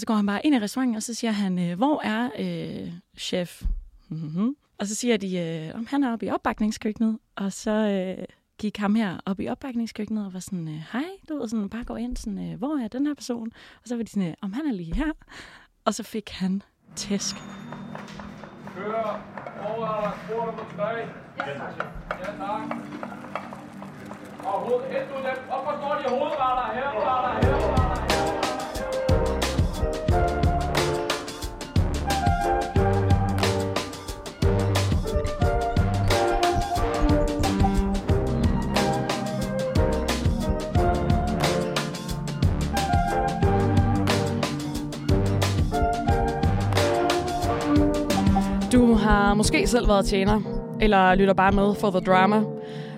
Og så går han bare ind i restauranten, og så siger han, øh, hvor er øh, chef? Mm-hmm. Og så siger de, øh, om han er oppe i opbakningskøkkenet. Og så øh, gik ham her op i opbakningskøkkenet og var sådan, øh, hej, du ved, sådan, bare går ind, sådan, øh, hvor er den her person? Og så var de sådan, om han er lige her. Og så fik han tæsk. Kører over der spurgte på tre. Ja tak. Ja tak. Og hoved, et ud dem. Hvorfor står de hovedretter her? Retter her? Retter her? Måske selv været tjener, eller lytter bare med for the drama.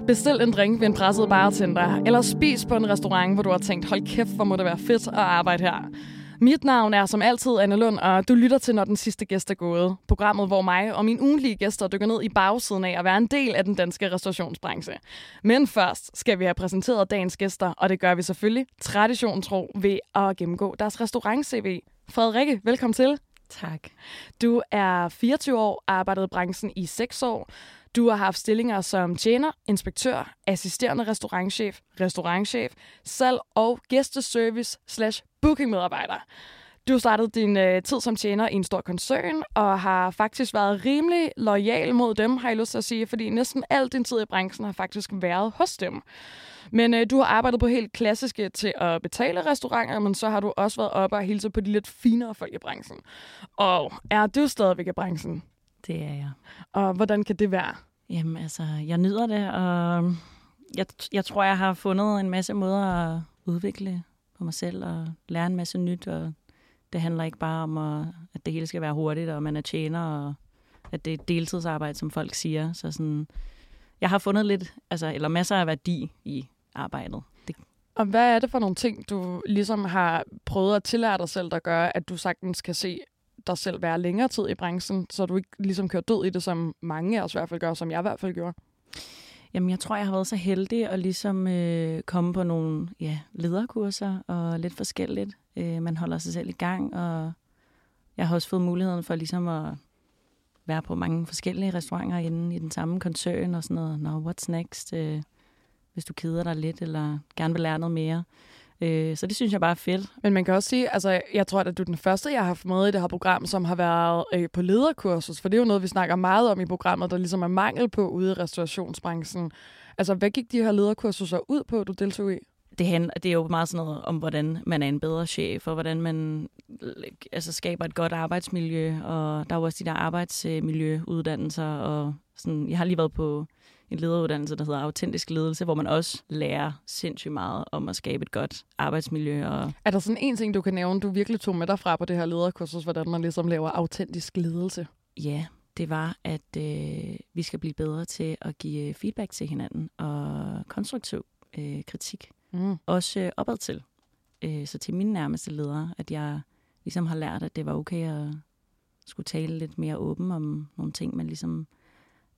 Bestil en drink ved en presset bartender, eller spis på en restaurant, hvor du har tænkt, hold kæft, hvor må det være fedt at arbejde her. Mit navn er som altid Anne Lund, og du lytter til, når den sidste gæst er gået. Programmet, hvor mig og mine ugenlige gæster dykker ned i bagsiden af at være en del af den danske restaurationsbranche. Men først skal vi have præsenteret dagens gæster, og det gør vi selvfølgelig tradition tro ved at gennemgå deres restaurant-CV. Frederikke, velkommen til. Tak. Du er 24 år, arbejdet i branchen i 6 år. Du har haft stillinger som tjener, inspektør, assisterende restaurantchef, restaurantchef, salg og gæsteservice slash bookingmedarbejder. Du startede din øh, tid som tjener i en stor koncern, og har faktisk været rimelig lojal mod dem, har jeg lyst til at sige, fordi næsten al din tid i branchen har faktisk været hos dem. Men øh, du har arbejdet på helt klassiske til at betale restauranter, men så har du også været oppe og hilse på de lidt finere folk i branchen. Og er du stadigvæk i branchen? Det er jeg. Og hvordan kan det være? Jamen altså, jeg nyder det, og jeg, jeg tror, jeg har fundet en masse måder at udvikle på mig selv og lære en masse nyt, og det handler ikke bare om, at, at det hele skal være hurtigt, og man er tjener, og at det er et deltidsarbejde, som folk siger. Så sådan, jeg har fundet lidt, altså, eller masser af værdi i arbejdet. Det, Og hvad er det for nogle ting, du ligesom har prøvet at tillære dig selv, der gør, at du sagtens kan se dig selv være længere tid i branchen, så du ikke ligesom kører død i det, som mange af os i hvert fald gør, som jeg i hvert fald gjorde? Jamen, jeg tror, jeg har været så heldig at ligesom øh, komme på nogle ja, lederkurser og lidt forskelligt. Øh, man holder sig selv i gang, og jeg har også fået muligheden for ligesom at være på mange forskellige restauranter inde i den samme koncern og sådan noget. Nå, what's next? Øh, hvis du keder dig lidt, eller gerne vil lære noget mere. Øh, så det synes jeg bare er fedt. Men man kan også sige, altså jeg tror, at du er den første, jeg har haft med i det her program, som har været øh, på lederkursus, for det er jo noget, vi snakker meget om i programmet, der ligesom er mangel på ude i restaurationsbranchen. Altså, hvad gik de her lederkursuser ud på, du deltog i? det, handler, det er jo meget sådan noget om, hvordan man er en bedre chef, og hvordan man altså, skaber et godt arbejdsmiljø, og der er jo også de der arbejdsmiljøuddannelser, og sådan, jeg har lige været på en lederuddannelse, der hedder autentisk ledelse, hvor man også lærer sindssygt meget om at skabe et godt arbejdsmiljø. Og Er der sådan en ting, du kan nævne, du virkelig tog med dig fra på det her lederkursus, hvordan man ligesom laver autentisk ledelse? ja, det var, at øh, vi skal blive bedre til at give øh, feedback til hinanden, og konstruktiv øh, kritik. Mm. også øh, opad til. Øh, så til mine nærmeste ledere, at jeg ligesom har lært, at det var okay at skulle tale lidt mere åben om nogle ting, man ligesom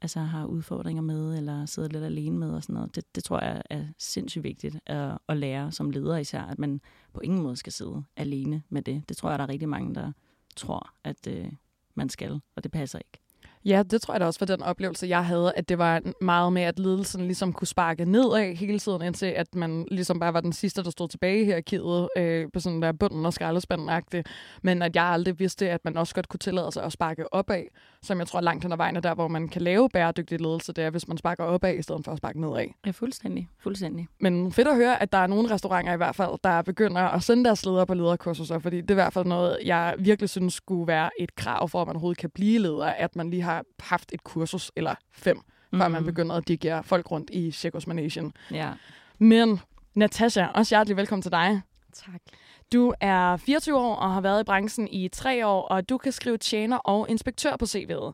altså, har udfordringer med, eller sidder lidt alene med og sådan noget. Det, det tror jeg er sindssygt vigtigt at, at lære som leder især, at man på ingen måde skal sidde alene med det. Det tror jeg, der er rigtig mange, der tror, at øh, man skal, og det passer ikke. Ja, det tror jeg da også var den oplevelse, jeg havde, at det var meget med, at ledelsen ligesom kunne sparke nedad hele tiden, indtil at man ligesom bare var den sidste, der stod tilbage i hierarkiet øh, på sådan der bunden og skraldespanden -agtig. Men at jeg aldrig vidste, at man også godt kunne tillade sig at sparke opad, som jeg tror langt hen ad vejen er der, hvor man kan lave bæredygtig ledelse, det er, hvis man sparker opad, i stedet for at sparke nedad. Ja, fuldstændig. Fuldstændig. Men fedt at høre, at der er nogle restauranter i hvert fald, der begynder at sende deres ledere på lederkurser, fordi det er i hvert fald noget, jeg virkelig synes skulle være et krav for, at man overhovedet kan blive leder, at man lige har haft et kursus eller fem, mm-hmm. før man begynder at dirigere folk rundt i Circus Manation. Ja. Men Natasha, også hjertelig velkommen til dig. Tak. Du er 24 år og har været i branchen i tre år, og du kan skrive tjener og inspektør på CV'et.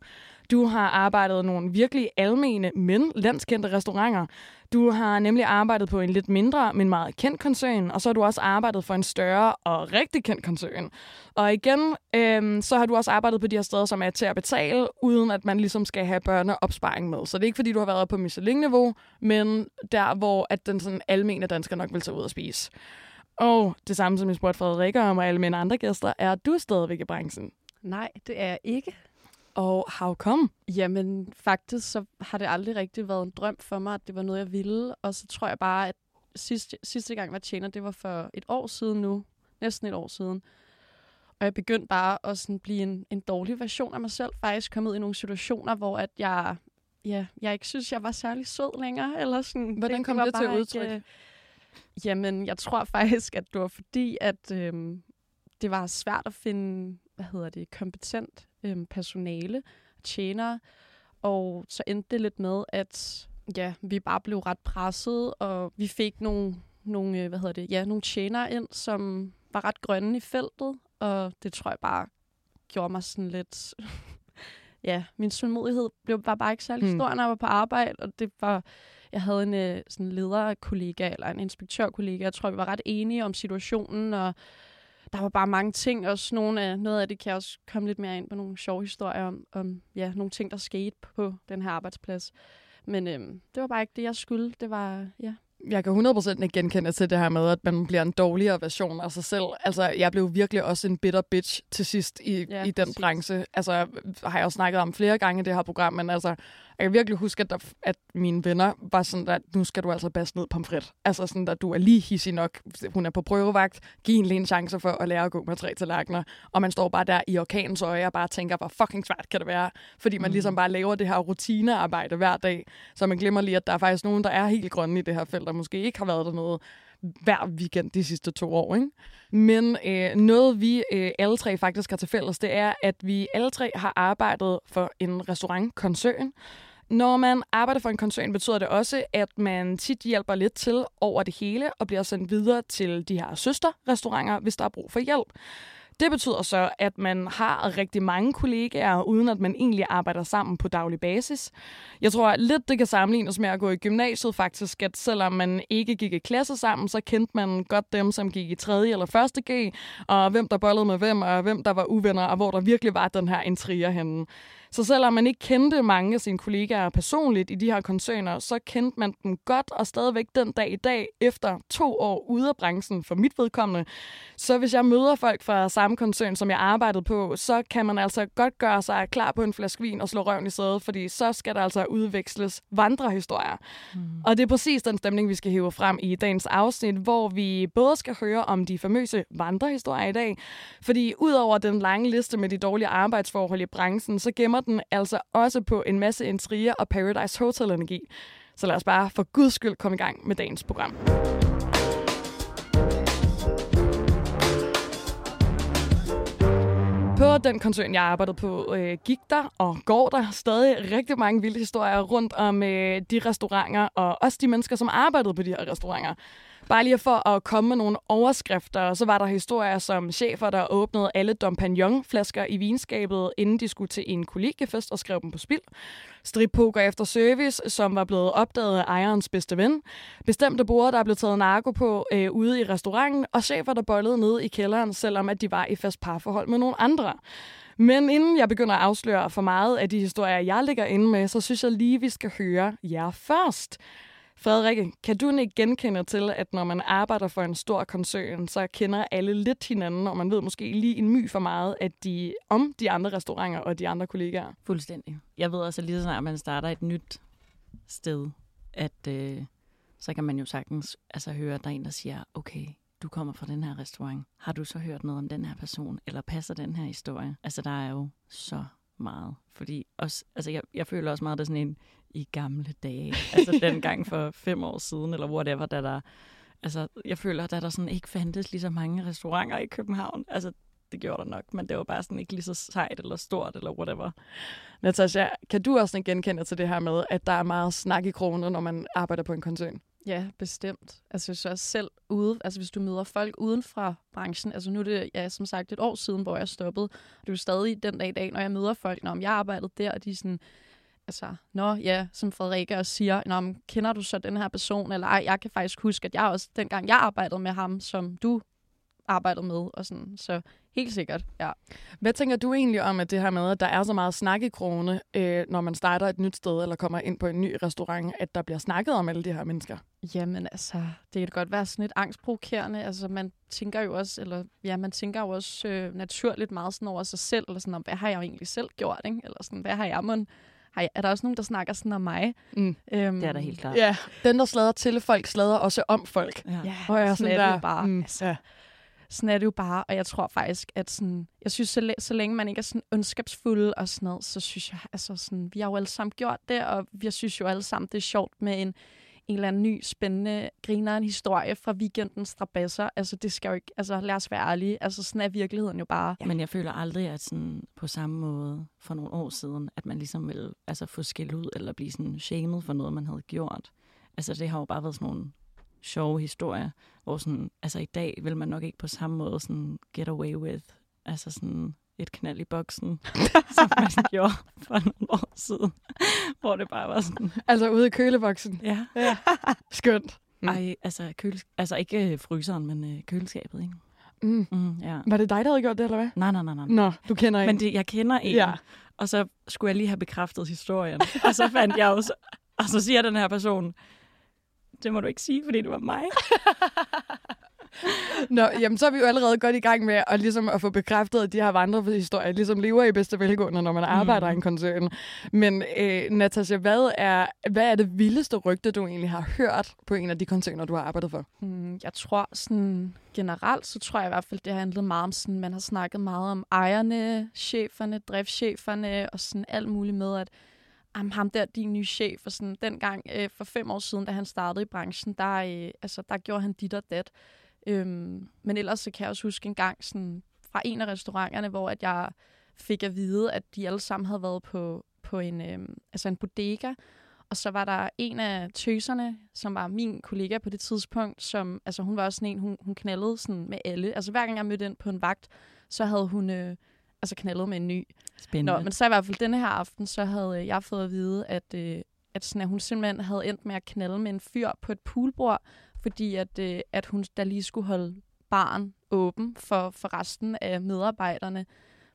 Du har arbejdet i nogle virkelig almene, men landskendte restauranter. Du har nemlig arbejdet på en lidt mindre, men meget kendt koncern, og så har du også arbejdet for en større og rigtig kendt koncern. Og igen, øhm, så har du også arbejdet på de her steder, som er til at betale, uden at man ligesom skal have børneopsparing med. Så det er ikke, fordi du har været på Michelin-niveau, men der, hvor at den sådan almene dansker nok vil tage ud og spise. Og det samme som jeg spurgte Frederikke om, og alle mine andre gæster, er du stadigvæk i branchen? Nej, det er jeg ikke. Og how come? Jamen, faktisk så har det aldrig rigtig været en drøm for mig, at det var noget, jeg ville. Og så tror jeg bare, at sidste, sidste gang, jeg var tjener, det var for et år siden nu. Næsten et år siden. Og jeg begyndte bare at sådan blive en, en dårlig version af mig selv. Faktisk kommet i nogle situationer, hvor at jeg, ja, jeg ikke synes, jeg var særlig sød længere. Eller sådan, Hvordan kom det, det til udtryk? Ikke, øh, jamen, jeg tror faktisk, at det var fordi, at øh, det var svært at finde, hvad hedder det, kompetent øh, personale, tjenere. Og så endte det lidt med, at ja, vi bare blev ret presset, og vi fik nogle, nogle, øh, hvad hedder det, ja, nogle tjenere ind, som var ret grønne i feltet, og det tror jeg bare gjorde mig sådan lidt... ja, min tålmodighed blev, var bare ikke særlig hmm. stor, når jeg var på arbejde, og det var... Jeg havde en øh, sådan lederkollega, eller en inspektørkollega, jeg tror, vi var ret enige om situationen, og der var bare mange ting, og nogle af, noget af det kan jeg også komme lidt mere ind på nogle sjove historier om, om ja, nogle ting, der skete på den her arbejdsplads. Men øhm, det var bare ikke det, jeg skulle. Det var, ja, jeg kan 100% ikke genkende til det her med, at man bliver en dårligere version af sig selv. Altså, jeg blev virkelig også en bitter bitch til sidst i, ja, i den præcis. branche. Altså, har jeg jo snakket om flere gange i det her program, men altså, jeg kan virkelig huske, at, der, at mine venner var sådan, at nu skal du altså basse ned pomfrit. Altså sådan, at du er lige hissig nok. Hun er på prøvevagt. Giv en en chance for at lære at gå med tre tallerkener. Og man står bare der i orkanens øje og bare tænker, hvor fucking svært kan det være? Fordi man mm. ligesom bare laver det her rutinearbejde hver dag. Så man glemmer lige, at der er faktisk nogen, der er helt grønne i det her felt, der måske ikke har været der noget hver weekend de sidste to år. Ikke? Men øh, noget vi øh, alle tre faktisk har til fælles, det er, at vi alle tre har arbejdet for en restaurantkoncern, når man arbejder for en koncern, betyder det også, at man tit hjælper lidt til over det hele og bliver sendt videre til de her søsterrestauranter, hvis der er brug for hjælp. Det betyder så, at man har rigtig mange kollegaer, uden at man egentlig arbejder sammen på daglig basis. Jeg tror lidt, det kan sammenlignes med at gå i gymnasiet faktisk, at selvom man ikke gik i klasse sammen, så kendte man godt dem, som gik i 3. eller 1. G, og hvem der bollede med hvem, og hvem der var uvenner, og hvor der virkelig var den her intriger henne. Så selvom man ikke kendte mange af sine kollegaer personligt i de her koncerner, så kendte man dem godt og stadigvæk den dag i dag, efter to år ude af branchen for mit vedkommende. Så hvis jeg møder folk fra samme koncern, som jeg arbejdede på, så kan man altså godt gøre sig klar på en flaske vin og slå røven i sædet, fordi så skal der altså udveksles vandrehistorier. Mm. Og det er præcis den stemning, vi skal hæve frem i dagens afsnit, hvor vi både skal høre om de famøse vandrehistorier i dag, fordi udover den lange liste med de dårlige arbejdsforhold i branchen, så gemmer den altså også på en masse intriger og Paradise Hotel-energi. Så lad os bare for guds skyld komme i gang med dagens program. På den koncern, jeg arbejdede på, øh, gik der og går der stadig rigtig mange vilde historier rundt om øh, de restauranter, og også de mennesker, som arbejdede på de her restauranter. Bare lige for at komme med nogle overskrifter, så var der historier som chefer, der åbnede alle Dompagnon-flasker i vinskabet, inden de skulle til en kollegiefest og skrev dem på spil. Strippoker efter service, som var blevet opdaget af ejerens bedste ven. Bestemte borde, der er blevet taget narko på øh, ude i restauranten, og chefer, der bollede ned i kælderen, selvom at de var i fast parforhold med nogle andre. Men inden jeg begynder at afsløre for meget af de historier, jeg ligger inde med, så synes jeg lige, vi skal høre jer først. Frederikke, kan du ikke genkende til, at når man arbejder for en stor koncern, så kender alle lidt hinanden, og man ved måske lige en my for meget at de, om de andre restauranter og de andre kollegaer? Fuldstændig. Jeg ved også, at lige så snart man starter et nyt sted, at øh, så kan man jo sagtens altså, høre, at der er en, der siger, okay, du kommer fra den her restaurant. Har du så hørt noget om den her person? Eller passer den her historie? Altså, der er jo så meget. Fordi også, altså jeg, jeg føler også meget, at det er sådan en i gamle dage. Altså dengang for fem år siden, eller whatever, da der... Altså, jeg føler, at der sådan ikke fandtes lige så mange restauranter i København. Altså, det gjorde der nok, men det var bare sådan ikke lige så sejt eller stort eller whatever. Natasha, kan du også genkende til det her med, at der er meget snak i kroner, når man arbejder på en koncern? Ja, bestemt. Altså så selv ude, altså hvis du møder folk uden fra branchen, altså nu er det ja, som sagt et år siden, hvor jeg stoppede, og det er jo stadig den dag i dag, når jeg møder folk, når jeg arbejdede der, og de er sådan, altså, nå ja, som Frederikke også siger, nå, men, kender du så den her person, eller ej, jeg kan faktisk huske, at jeg også, dengang jeg arbejdede med ham, som du arbejdet med. Og sådan. Så helt sikkert, ja. Hvad tænker du egentlig om, at det her med, at der er så meget snak i krogene, øh, når man starter et nyt sted eller kommer ind på en ny restaurant, at der bliver snakket om alle de her mennesker? Jamen altså, det kan godt være sådan lidt angstprovokerende. Altså man tænker jo også, eller ja, man tænker jo også øh, naturligt meget sådan over sig selv, eller sådan om, hvad har jeg egentlig selv gjort, ikke? Eller sådan, hvad har jeg mon jeg, er der også nogen, der snakker sådan om mig? Mm. Øhm, Det er da helt klart. Ja, den, der slader til folk, slader også om folk. Ja. Ja, jeg sådan er det der, jo bare. Mm, altså, ja. sådan er det jo bare, og jeg tror faktisk, at sådan, jeg synes, så, læ- så længe man ikke er sådan ondskabsfuld og sådan noget, så synes jeg, altså sådan, vi har jo alle sammen gjort det, og jeg synes jo alle sammen, det er sjovt med en, en eller anden ny, spændende, griner en historie fra weekendens strabasser. Altså, det skal jo ikke, altså lad os være ærlige, altså sådan er virkeligheden jo bare. Ja. Men jeg føler aldrig, at sådan på samme måde for nogle år siden, at man ligesom ville altså, få skæld ud eller blive sådan shamed for noget, man havde gjort. Altså det har jo bare været sådan nogle sjove historier, hvor sådan, altså i dag vil man nok ikke på samme måde sådan get away with, altså sådan et knald i boksen, som man gjorde for nogle år siden, hvor det bare var sådan, Altså ude i køleboksen. ja, Ja. Skønt. Mm. ej, altså, køles- altså ikke øh, fryseren, men øh, køleskabet, ikke? Mm. Mm, ja. Var det dig, der havde gjort det, eller hvad? Nej, nej, nej, nej. Nå, du kender en. Men det, jeg kender en, Ja. ja. og så skulle jeg lige have bekræftet historien. og så fandt jeg også, og så siger den her person, det må du ikke sige, fordi det var mig. Nå, jamen så er vi jo allerede godt i gang med at, ligesom at få bekræftet, at de her vandrehistorier ligesom lever i bedste velgående, når man arbejder mm. i en koncern. Men øh, Natasha, hvad er, hvad er det vildeste rygte, du egentlig har hørt på en af de koncerner, du har arbejdet for? Mm, jeg tror sådan generelt, så tror jeg i hvert fald, det har handlet meget om sådan, man har snakket meget om ejerne, cheferne, driftscheferne og sådan alt muligt med, at jamen, ham der, din nye chef, og sådan dengang øh, for fem år siden, da han startede i branchen, der, øh, altså, der gjorde han dit og dat. Øhm, men ellers så kan jeg også huske en gang sådan, fra en af restauranterne, hvor at jeg fik at vide, at de alle sammen havde været på, på en, øh, altså en bodega, og så var der en af tøserne, som var min kollega på det tidspunkt, som, altså hun var også sådan en, hun, hun knaldede sådan med alle. Altså hver gang jeg mødte ind på en vagt, så havde hun øh, altså knaldet med en ny. Spændende. Nå, men så i hvert fald denne her aften, så havde øh, jeg fået at vide, at, øh, at, sådan, at hun simpelthen havde endt med at knalde med en fyr på et poolbord, fordi at, øh, at hun der lige skulle holde barn åben for, for resten af medarbejderne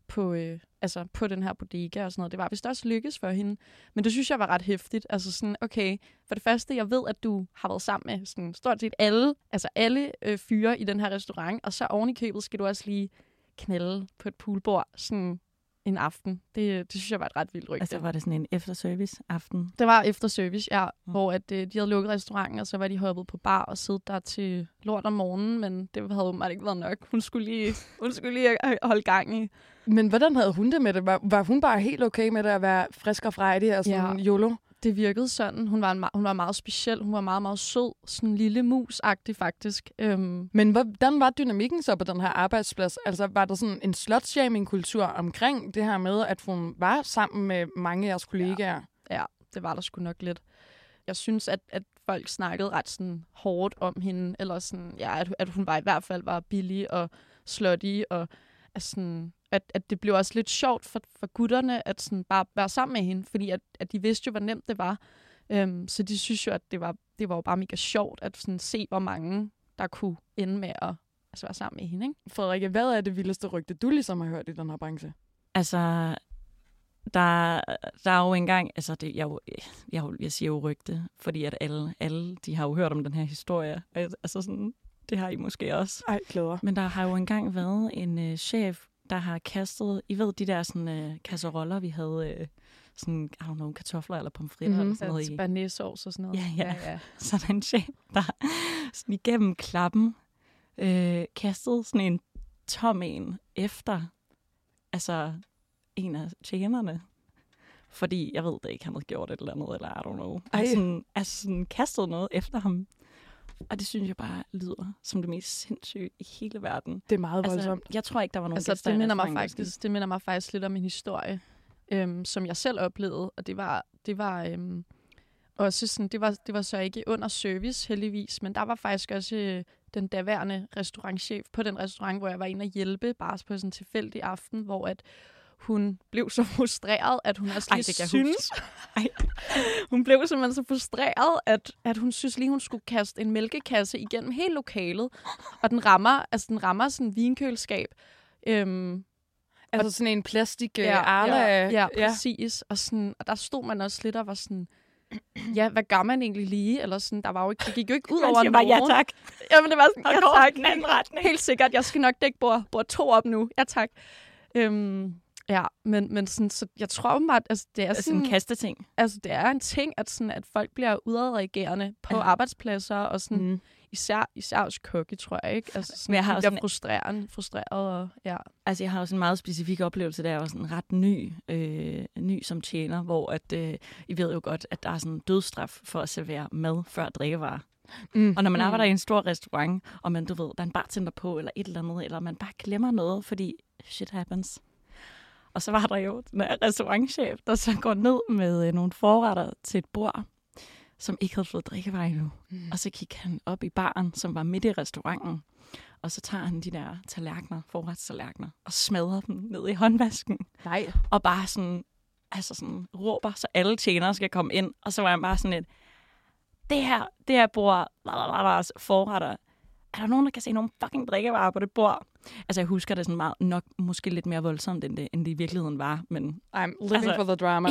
på, øh, altså på den her bodega og sådan noget. Det var vist også lykkes for hende. Men det synes jeg var ret hæftigt. Altså sådan, okay, for det første, jeg ved, at du har været sammen med sådan, stort set alle, altså alle øh, fyre i den her restaurant, og så oven i købet skal du også lige knalde på et poolbord sådan en aften. Det, det synes jeg var et ret vildt rygte. Altså var det sådan en efterservice-aften? Det var efter service, ja, Mm. mm. hvor at, øh, de havde lukket restauranten, og så var de hoppet på bar og siddet der til lort om morgenen, men det havde åbenbart ikke været nok. Hun skulle lige, hun skulle lige holde gang i. Men hvordan havde hun det med det? Var, var hun bare helt okay med det at være frisk og frejdig og sådan ja. YOLO? Det virkede sådan. Hun var, en, hun var meget speciel. Hun var meget, meget sød. Sådan en lille mus-agtig, faktisk. Øhm, Men hvordan var dynamikken så på den her arbejdsplads? Altså var der sådan en slutshaming-kultur omkring det her med, at hun var sammen med mange af jeres kollegaer? ja, det var der sgu nok lidt. Jeg synes, at, at folk snakkede ret sådan hårdt om hende, eller sådan, ja, at, at hun var i hvert fald var billig og slutty, og at, sådan, at, at det blev også lidt sjovt for, for gutterne at sådan bare være sammen med hende, fordi at, at de vidste jo, hvor nemt det var. Um, så de synes jo, at det var, det var jo bare mega sjovt at sådan se, hvor mange der kunne ende med at altså være sammen med hende. Ikke? Frederikke, hvad er det vildeste rygte, du ligesom har hørt i den her branche? Altså, der, der er jo engang, altså det, jeg, er jo- jeg, jeg, jeg siger jo rygte, fordi at alle, alle, de har jo hørt om den her historie. Altså sådan, det har I måske også. Ej, glæder. Men der har jo engang været en øh, chef, der har kastet, I ved de der sådan øh, kasseroller, vi havde, øh, sådan, I don't know, kartofler eller pomfritter Mhm. eller sådan noget i. Banæsovs og sådan noget. Ja, ja. ja, ja. Så der er en chef, der sådan igennem klappen øh, kastede sådan en tom en efter altså en af tjenerne. Fordi, jeg ved det ikke, han havde gjort et eller andet, eller I don't know. Ej. Altså sådan, altså sådan kastet noget efter ham. Og det synes jeg bare lyder som det mest sindssyge i hele verden. Det er meget Altså, voldsomt. jeg tror ikke, der var nogen Altså, gæster det minder, mig faktisk, det minder mig faktisk lidt om en historie, øhm, som jeg selv oplevede, og det var, det var øhm, også sådan, det var, det var så ikke under service heldigvis, men der var faktisk også øh, den daværende restaurantchef på den restaurant, hvor jeg var inde og hjælpe, bare på sådan en tilfældig aften, hvor at hun blev så frustreret, at hun også Ej, lige det kan jeg synes... Ej. hun blev simpelthen så frustreret, at, at hun synes lige, hun skulle kaste en mælkekasse igennem hele lokalet. Og den rammer, altså den rammer sådan en vinkøleskab. Øhm, Altså sådan en plastik øh, ja, Arla. ja, ja, præcis. Og, sådan, og der stod man også lidt og var sådan, ja, hvad gør man egentlig lige? Eller sådan, der var jo ikke, det gik jo ikke ud over siger bare, ja nogen. tak. Jamen, det var sådan, Og ja, tak. den anden retning. Helt sikkert, jeg skal nok dække bord, bord to op nu. Ja, tak. Øhm, ja, men, men sådan, så jeg tror åbenbart, altså, det er Altså sådan, en kasteting. altså, det er en ting, at, sådan, at folk bliver udadreagerende på Ja. arbejdspladser, og sådan, mm. Mm. især, især hos kokke, tror jeg, ikke? Altså, sådan, Men jeg har også bliver en- frustreret, og ja. Altså, jeg har også en meget specifik oplevelse, der jeg var sådan ret ny, øh, ny som tjener, hvor at, øh, I ved jo godt, at der er sådan en dødsstraf for at servere mad før drikkevarer. Mm. Og når man Mm. arbejder i en stor restaurant, og man, du ved, der er en bartender på, eller et eller andet, eller man bare glemmer noget, fordi shit happens. Og så var der jo den her restaurantchef, der så går ned med øh, nogle forretter til et bord, som ikke havde fået drikkevarer endnu. Mm. Og så gik han op i baren, som var midt i restauranten, og så tager han de der tallerkener, forretstallerkener, og smadrer dem ned i håndvasken. Nej. Og bare sådan, altså sådan råber, så alle tjenere skal komme ind. Og så var jeg bare sådan lidt, det her, det her bord, lalalala, forretter, er der nogen, der kan se nogle fucking drikkevarer på det bord? Altså, jeg husker det sådan meget, nok måske lidt mere voldsomt, end det, end det i virkeligheden var. Men, I'm living Altså- for the drama.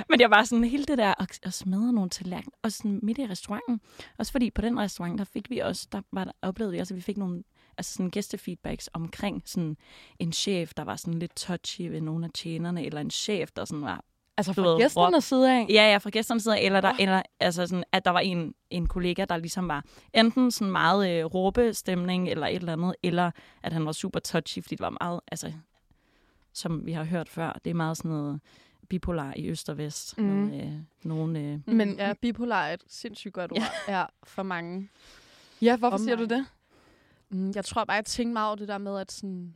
men jeg var sådan hele det der, at, at smadre nogle tallerkener, og sådan midt i restauranten. Også fordi på den restaurant, der fik vi også, der var der, oplevede vi også, at vi fik nogle altså sådan gæstefeedbacks omkring sådan en chef, der var sådan lidt touchy ved nogle af tjenerne, eller en chef, der sådan var altså fra ved, gæsternes side af. Ja, ja, fra gæsternes side, eller, der, eller altså sådan, at der var en, en kollega, der ligesom var enten sådan meget øh, råbestemning eller et eller andet, eller at han var super touchy, fordi det var meget, altså, som vi har hørt før, det er meget sådan noget bipolar i øst og vest. Mm. Med, øh, nogle, øh, Men- Men, ja, bipolar er et sindssygt godt ord ja. for mange. Ja, hvorfor Om siger du det? Mm, Jeg tror bare, jeg tænker meget over det der med, at sådan,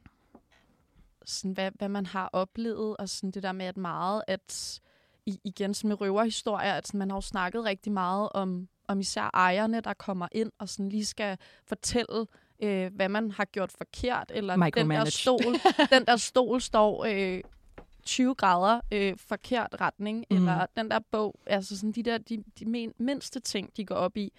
sådan hvad, hvad man har oplevet, og sådan det der med, at meget, at i, igen som med røverhistorier, at sådan, man har jo snakket rigtig meget om, om især ejerne, der kommer ind og sådan lige skal fortælle, øh, hvad man har gjort forkert, eller den der stol, den der stol står øh, 20 grader øh, forkert retning, mm. eller den der bog, altså sådan de der de, de men, mindste ting, de går op i.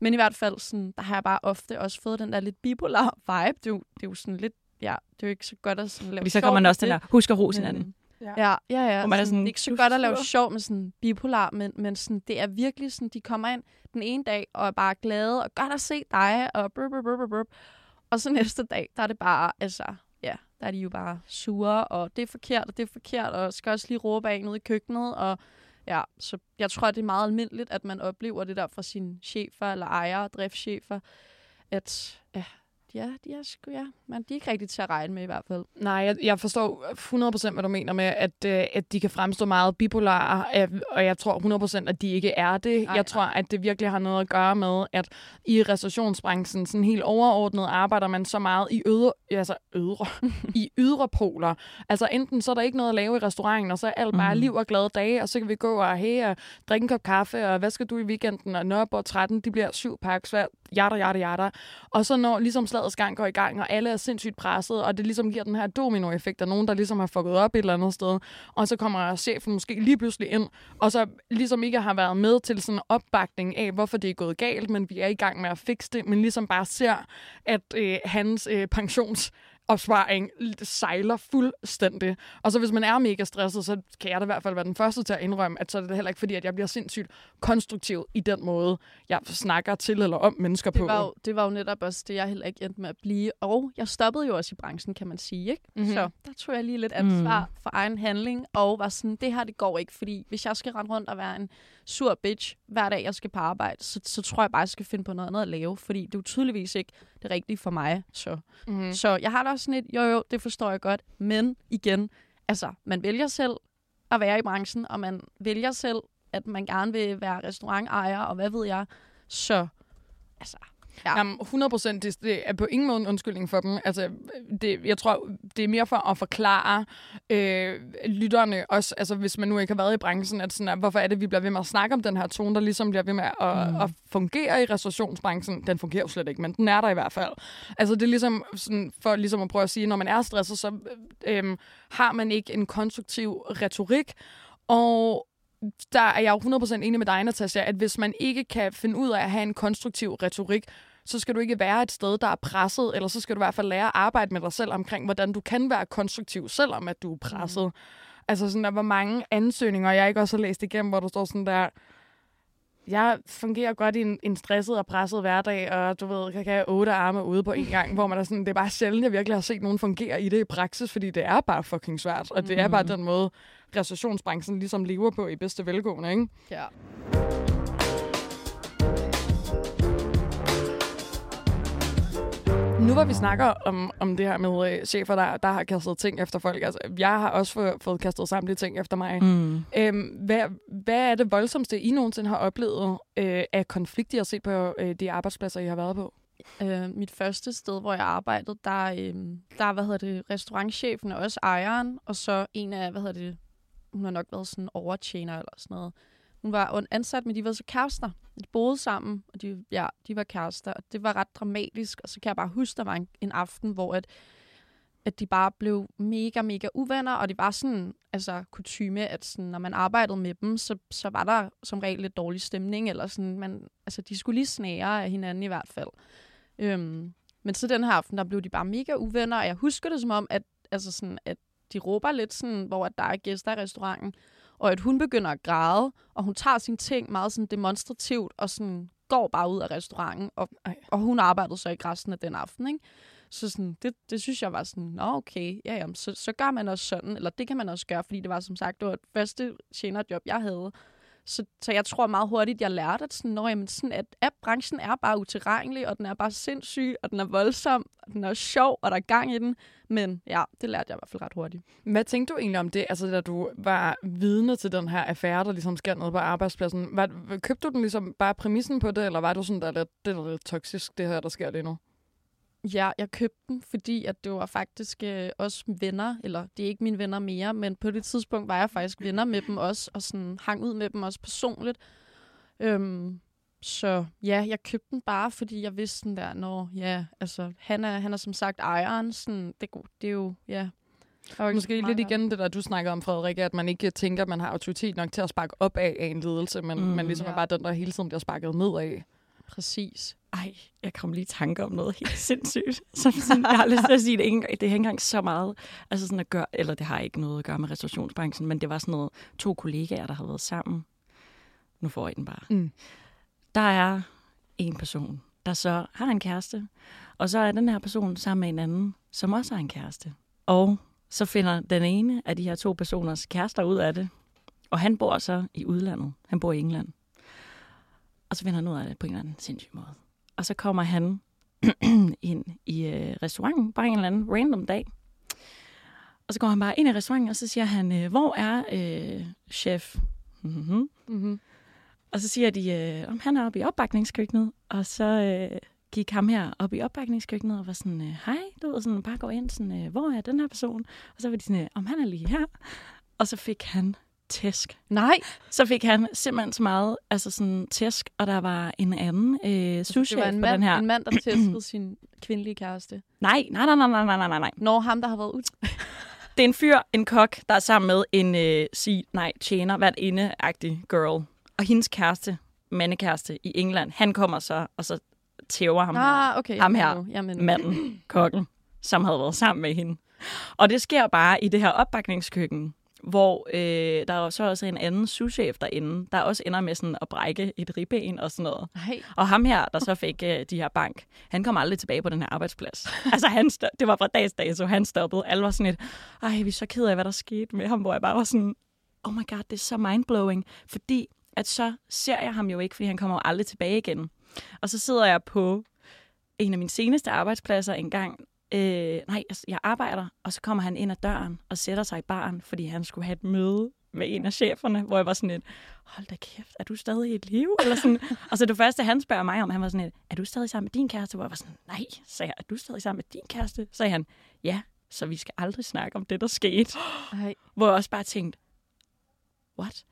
Men i hvert fald, sådan, der har jeg bare ofte også fået den der lidt bipolar vibe. Det er jo, det er jo sådan lidt, ja, det er jo ikke så godt at sådan lave fordi så kommer man med også den der, husk at rose hinanden. Ja, ja, ja. Hvor man er sådan, det er ikke så "Du godt at lave sur." sjov med sådan bipolar, men, men sådan, det er virkelig sådan, de kommer ind den ene dag og er bare glade, og godt at se dig, og brr, brr, brr, brr. Og så næste dag, der er det bare, altså, ja, der er de jo bare sure, og det er forkert, og det er forkert, og skal også lige råbe af en ude i køkkenet, og ja, så jeg tror, det er meget almindeligt, at man oplever det der fra sine chefer, eller ejere, driftschefer, at ja, ja, de er sgu, ja, men de er ikke rigtig til at regne med i hvert fald. Nej, jeg, jeg forstår 100% hvad du mener med, at, øh, at de kan fremstå meget bipolare, øh, og jeg tror 100% at de ikke er det. Nej, jeg tror, at det virkelig har noget at gøre med, at i restaurationsbranchen, sådan helt overordnet, arbejder man så meget i ydre, altså ydre, i ydre poler. Altså enten så er der ikke noget at lave i restauranten, og så er alt bare Mhm. liv og glade dage, og så kan vi gå og hey, og drikke en kop kaffe, og hvad skal du i weekenden, og Nørrebro 13, de bliver syv pakker jada, jada, jada. Og så når ligesom slagets gang går i gang, og alle er sindssygt presset, og det ligesom giver den her dominoeffekt, af nogen, der ligesom har fucket op et eller andet sted, og så kommer chefen måske lige pludselig ind, og så ligesom ikke har været med til sådan en opbakning af, hvorfor det er gået galt, men vi er i gang med at fikse det, men ligesom bare ser, at øh, hans øh, pensions opsparing sejler fuldstændig. Og så hvis man er mega stresset, så kan jeg da i hvert fald være den første til at indrømme, at så er det heller ikke fordi, at jeg bliver sindssygt konstruktiv i den måde, jeg snakker til eller om mennesker Det på. var, jo, det var jo netop også det, jeg heller ikke endte med at blive. Og jeg stoppede jo også i branchen, kan man sige. Ikke? Mhm. Mm-hmm. Så der tog jeg lige lidt ansvar mm. for egen handling, og var sådan, det her, det går ikke. Fordi hvis jeg skal rende rundt og være en sur bitch, hver dag jeg skal på arbejde, så, så tror jeg bare, jeg skal finde på noget andet at lave. Fordi det er jo tydeligvis ikke det rigtige for mig. Så, Mm. så jeg har da også sådan et, jo jo, det forstår jeg godt. Men igen, altså, man vælger selv at være i branchen, og man vælger selv, at man gerne vil være restaurantejer, og hvad ved jeg. Så, altså, Ja. Jamen, 100 procent, det, det er på ingen måde en undskyldning for dem. Altså, det, jeg tror, det er mere for at forklare øh, lytterne også, altså hvis man nu ikke har været i branchen, at sådan, at hvorfor er det, vi bliver ved med at snakke om den her tone, der ligesom bliver ved med at, mm. at fungere i restaurationsbranchen. Den fungerer jo slet ikke, men den er der i hvert fald. Altså det er ligesom sådan, for ligesom at prøve at sige, når man er stresset, så øh, har man ikke en konstruktiv retorik, og der er jeg jo 100% enig med dig, Natasja, at hvis man ikke kan finde ud af at have en konstruktiv retorik, så skal du ikke være et sted, der er presset, eller så skal du i hvert fald lære at arbejde med dig selv omkring, hvordan du kan være konstruktiv, selvom at du er presset. Mm. Altså sådan, der var mange ansøgninger, jeg ikke også har læst igennem, hvor der står sådan der, jeg fungerer godt i en, en stresset og presset hverdag, og du ved, kan have otte arme ude på en gang, hvor man er sådan, det er bare sjældent, jeg virkelig har set nogen fungere i det i praksis, fordi det er bare fucking svært, og det mm. er bare den måde, restaurationsbranchen ligesom lever på i bedste velgående, ikke? Ja. Nu hvor vi snakker om, om det her med øh, chefer, der, der har kastet ting efter folk, altså jeg har også fået, fået kastet samtlige ting efter mig. Mm. Øhm, hvad, hvad er det voldsomste, I nogensinde har oplevet øh, af konflikt, I har set på øh, de arbejdspladser, I har været på? Øh, mit første sted, hvor jeg arbejdede, der, øh, der hvad hedder det, restaurantchefen og også ejeren, og så en af, hvad hedder det, hun har nok været sådan overtjener eller sådan noget. Hun var ansat, men de var så kærester. De boede sammen, og de, ja, de var kærester, og det var ret dramatisk. Og så kan jeg bare huske, der var en, en aften, hvor at, at de bare blev mega, mega uvenner, og det var sådan, altså kutyme, at sådan, når man arbejdede med dem, så, så var der som regel lidt dårlig stemning, eller sådan, man, altså de skulle lige snære af hinanden i hvert fald. Øhm, men så den her aften, der blev de bare mega uvenner, og jeg husker det som om, at, altså sådan, at de råber lidt sådan, hvor at der er gæster i restauranten, og at hun begynder at græde, og hun tager sine ting meget sådan demonstrativt, og sådan går bare ud af restauranten, og, og hun arbejdede så ikke resten af den aften, ikke? Så sådan, det, det synes jeg var sådan, nå okay, ja, jamen, så, så gør man også sådan, eller det kan man også gøre, fordi det var som sagt, det var et første tjenerjob, jeg havde. Så, så jeg tror meget hurtigt, jeg lærte, at, sådan, når, jamen, sådan, at, app-branchen er bare utilregnelig, og den er bare sindssyg, og den er voldsom, og den er sjov, og der er gang i den. Men ja, det lærte jeg i hvert fald ret hurtigt. Hvad tænkte du egentlig om det, altså da du var vidne til den her affære, der ligesom sker nede på arbejdspladsen? Var, købte du den ligesom bare præmissen på det, eller var du sådan, der lidt, det er lidt toksisk, det her, der sker lige nu? Ja, jeg købte den, fordi at det var faktisk øh, også venner, eller det er ikke mine venner mere, men på det tidspunkt var jeg faktisk venner med dem også, og sådan hang ud med dem også personligt. Øhm, så ja, jeg købte den bare, fordi jeg vidste sådan der, når ja, altså han er, han er som sagt ejeren, sådan, det, det er jo, ja. Måske lidt igen det der, du snakkede om, Frederik, at man ikke tænker, at man har autoritet nok til at sparke op af, af en ledelse, men, mm, men ligesom ja. er bare den, der hele tiden bliver sparket ned af. Præcis. Ej, jeg kom lige i tanke om noget helt sindssygt. Som sådan, jeg har lyst til at sige det ikke engang. Det ikke engang så meget. Altså sådan at gøre, eller det har ikke noget at gøre med restaurationsbranchen, men det var sådan noget, to kollegaer, der har været sammen. Nu får jeg den bare. Mm. Der er en person, der så har en kæreste, og så er den her person sammen med en anden, som også har en kæreste. Og så finder den ene af de her to personers kærester ud af det, og han bor så i udlandet. Han bor i England. Og så finder han ud af det på en eller anden sindssyg måde. Og så kommer han ind i øh, restauranten, bare en eller anden random dag. Og så går han bare ind i restauranten, og så siger han, øh, hvor er øh, chef? Mm-hmm. Mm-hmm. Og så siger de, øh, om han er oppe i opbakningskøkkenet. Og så øh, gik ham her op i opbakningskøkkenet og var sådan, øh, hej, du ved, sådan, bare gå ind, sådan, øh, hvor er den her person? Og så var de sådan, øh, om han er lige her. Og så fik han tæsk. Nej. Så fik han simpelthen så meget altså sådan tæsk, og der var en anden øh, sushi Det var en mand, den her. en mand, der tæskede sin kvindelige kæreste. Nej, nej, nej, nej, nej, nej, nej, nej. Når ham, der har været ud. det er en fyr, en kok, der er sammen med en øh, sig, nej, tjener, hvert inde-agtig girl. Og hendes kæreste, mandekæreste i England, han kommer så, og så tæver ham ah, her, okay, ham her Jamen. manden, kokken, som havde været sammen med hende. Og det sker bare i det her opbakningskøkken, hvor øh, der er så også en anden souschef derinde, der også ender med sådan at brække et ribben og sådan noget. Ej. Og ham her, der så fik øh, de her bank, han kom aldrig tilbage på den her arbejdsplads. altså, han det var fra dags dag, så han stoppede. Alle var sådan et, ej, vi er så ked af, hvad der skete med ham, hvor jeg bare var sådan, oh my god, det er så mindblowing. Fordi at så ser jeg ham jo ikke, fordi han kommer jo aldrig tilbage igen. Og så sidder jeg på en af mine seneste arbejdspladser en gang, øh, nej, jeg arbejder, og så kommer han ind ad døren og sætter sig i baren, fordi han skulle have et møde med en af cheferne, hvor jeg var sådan lidt, hold da kæft, er du stadig i et liv? Eller sådan. og så det første, han spørger mig om, han var sådan lidt, er du stadig sammen med din kæreste? Hvor jeg var sådan, nej, sagde jeg, er du stadig sammen med din kæreste? Så sagde han, ja, så vi skal aldrig snakke om det, der skete. Ej, Hvor jeg også bare tænkte, what?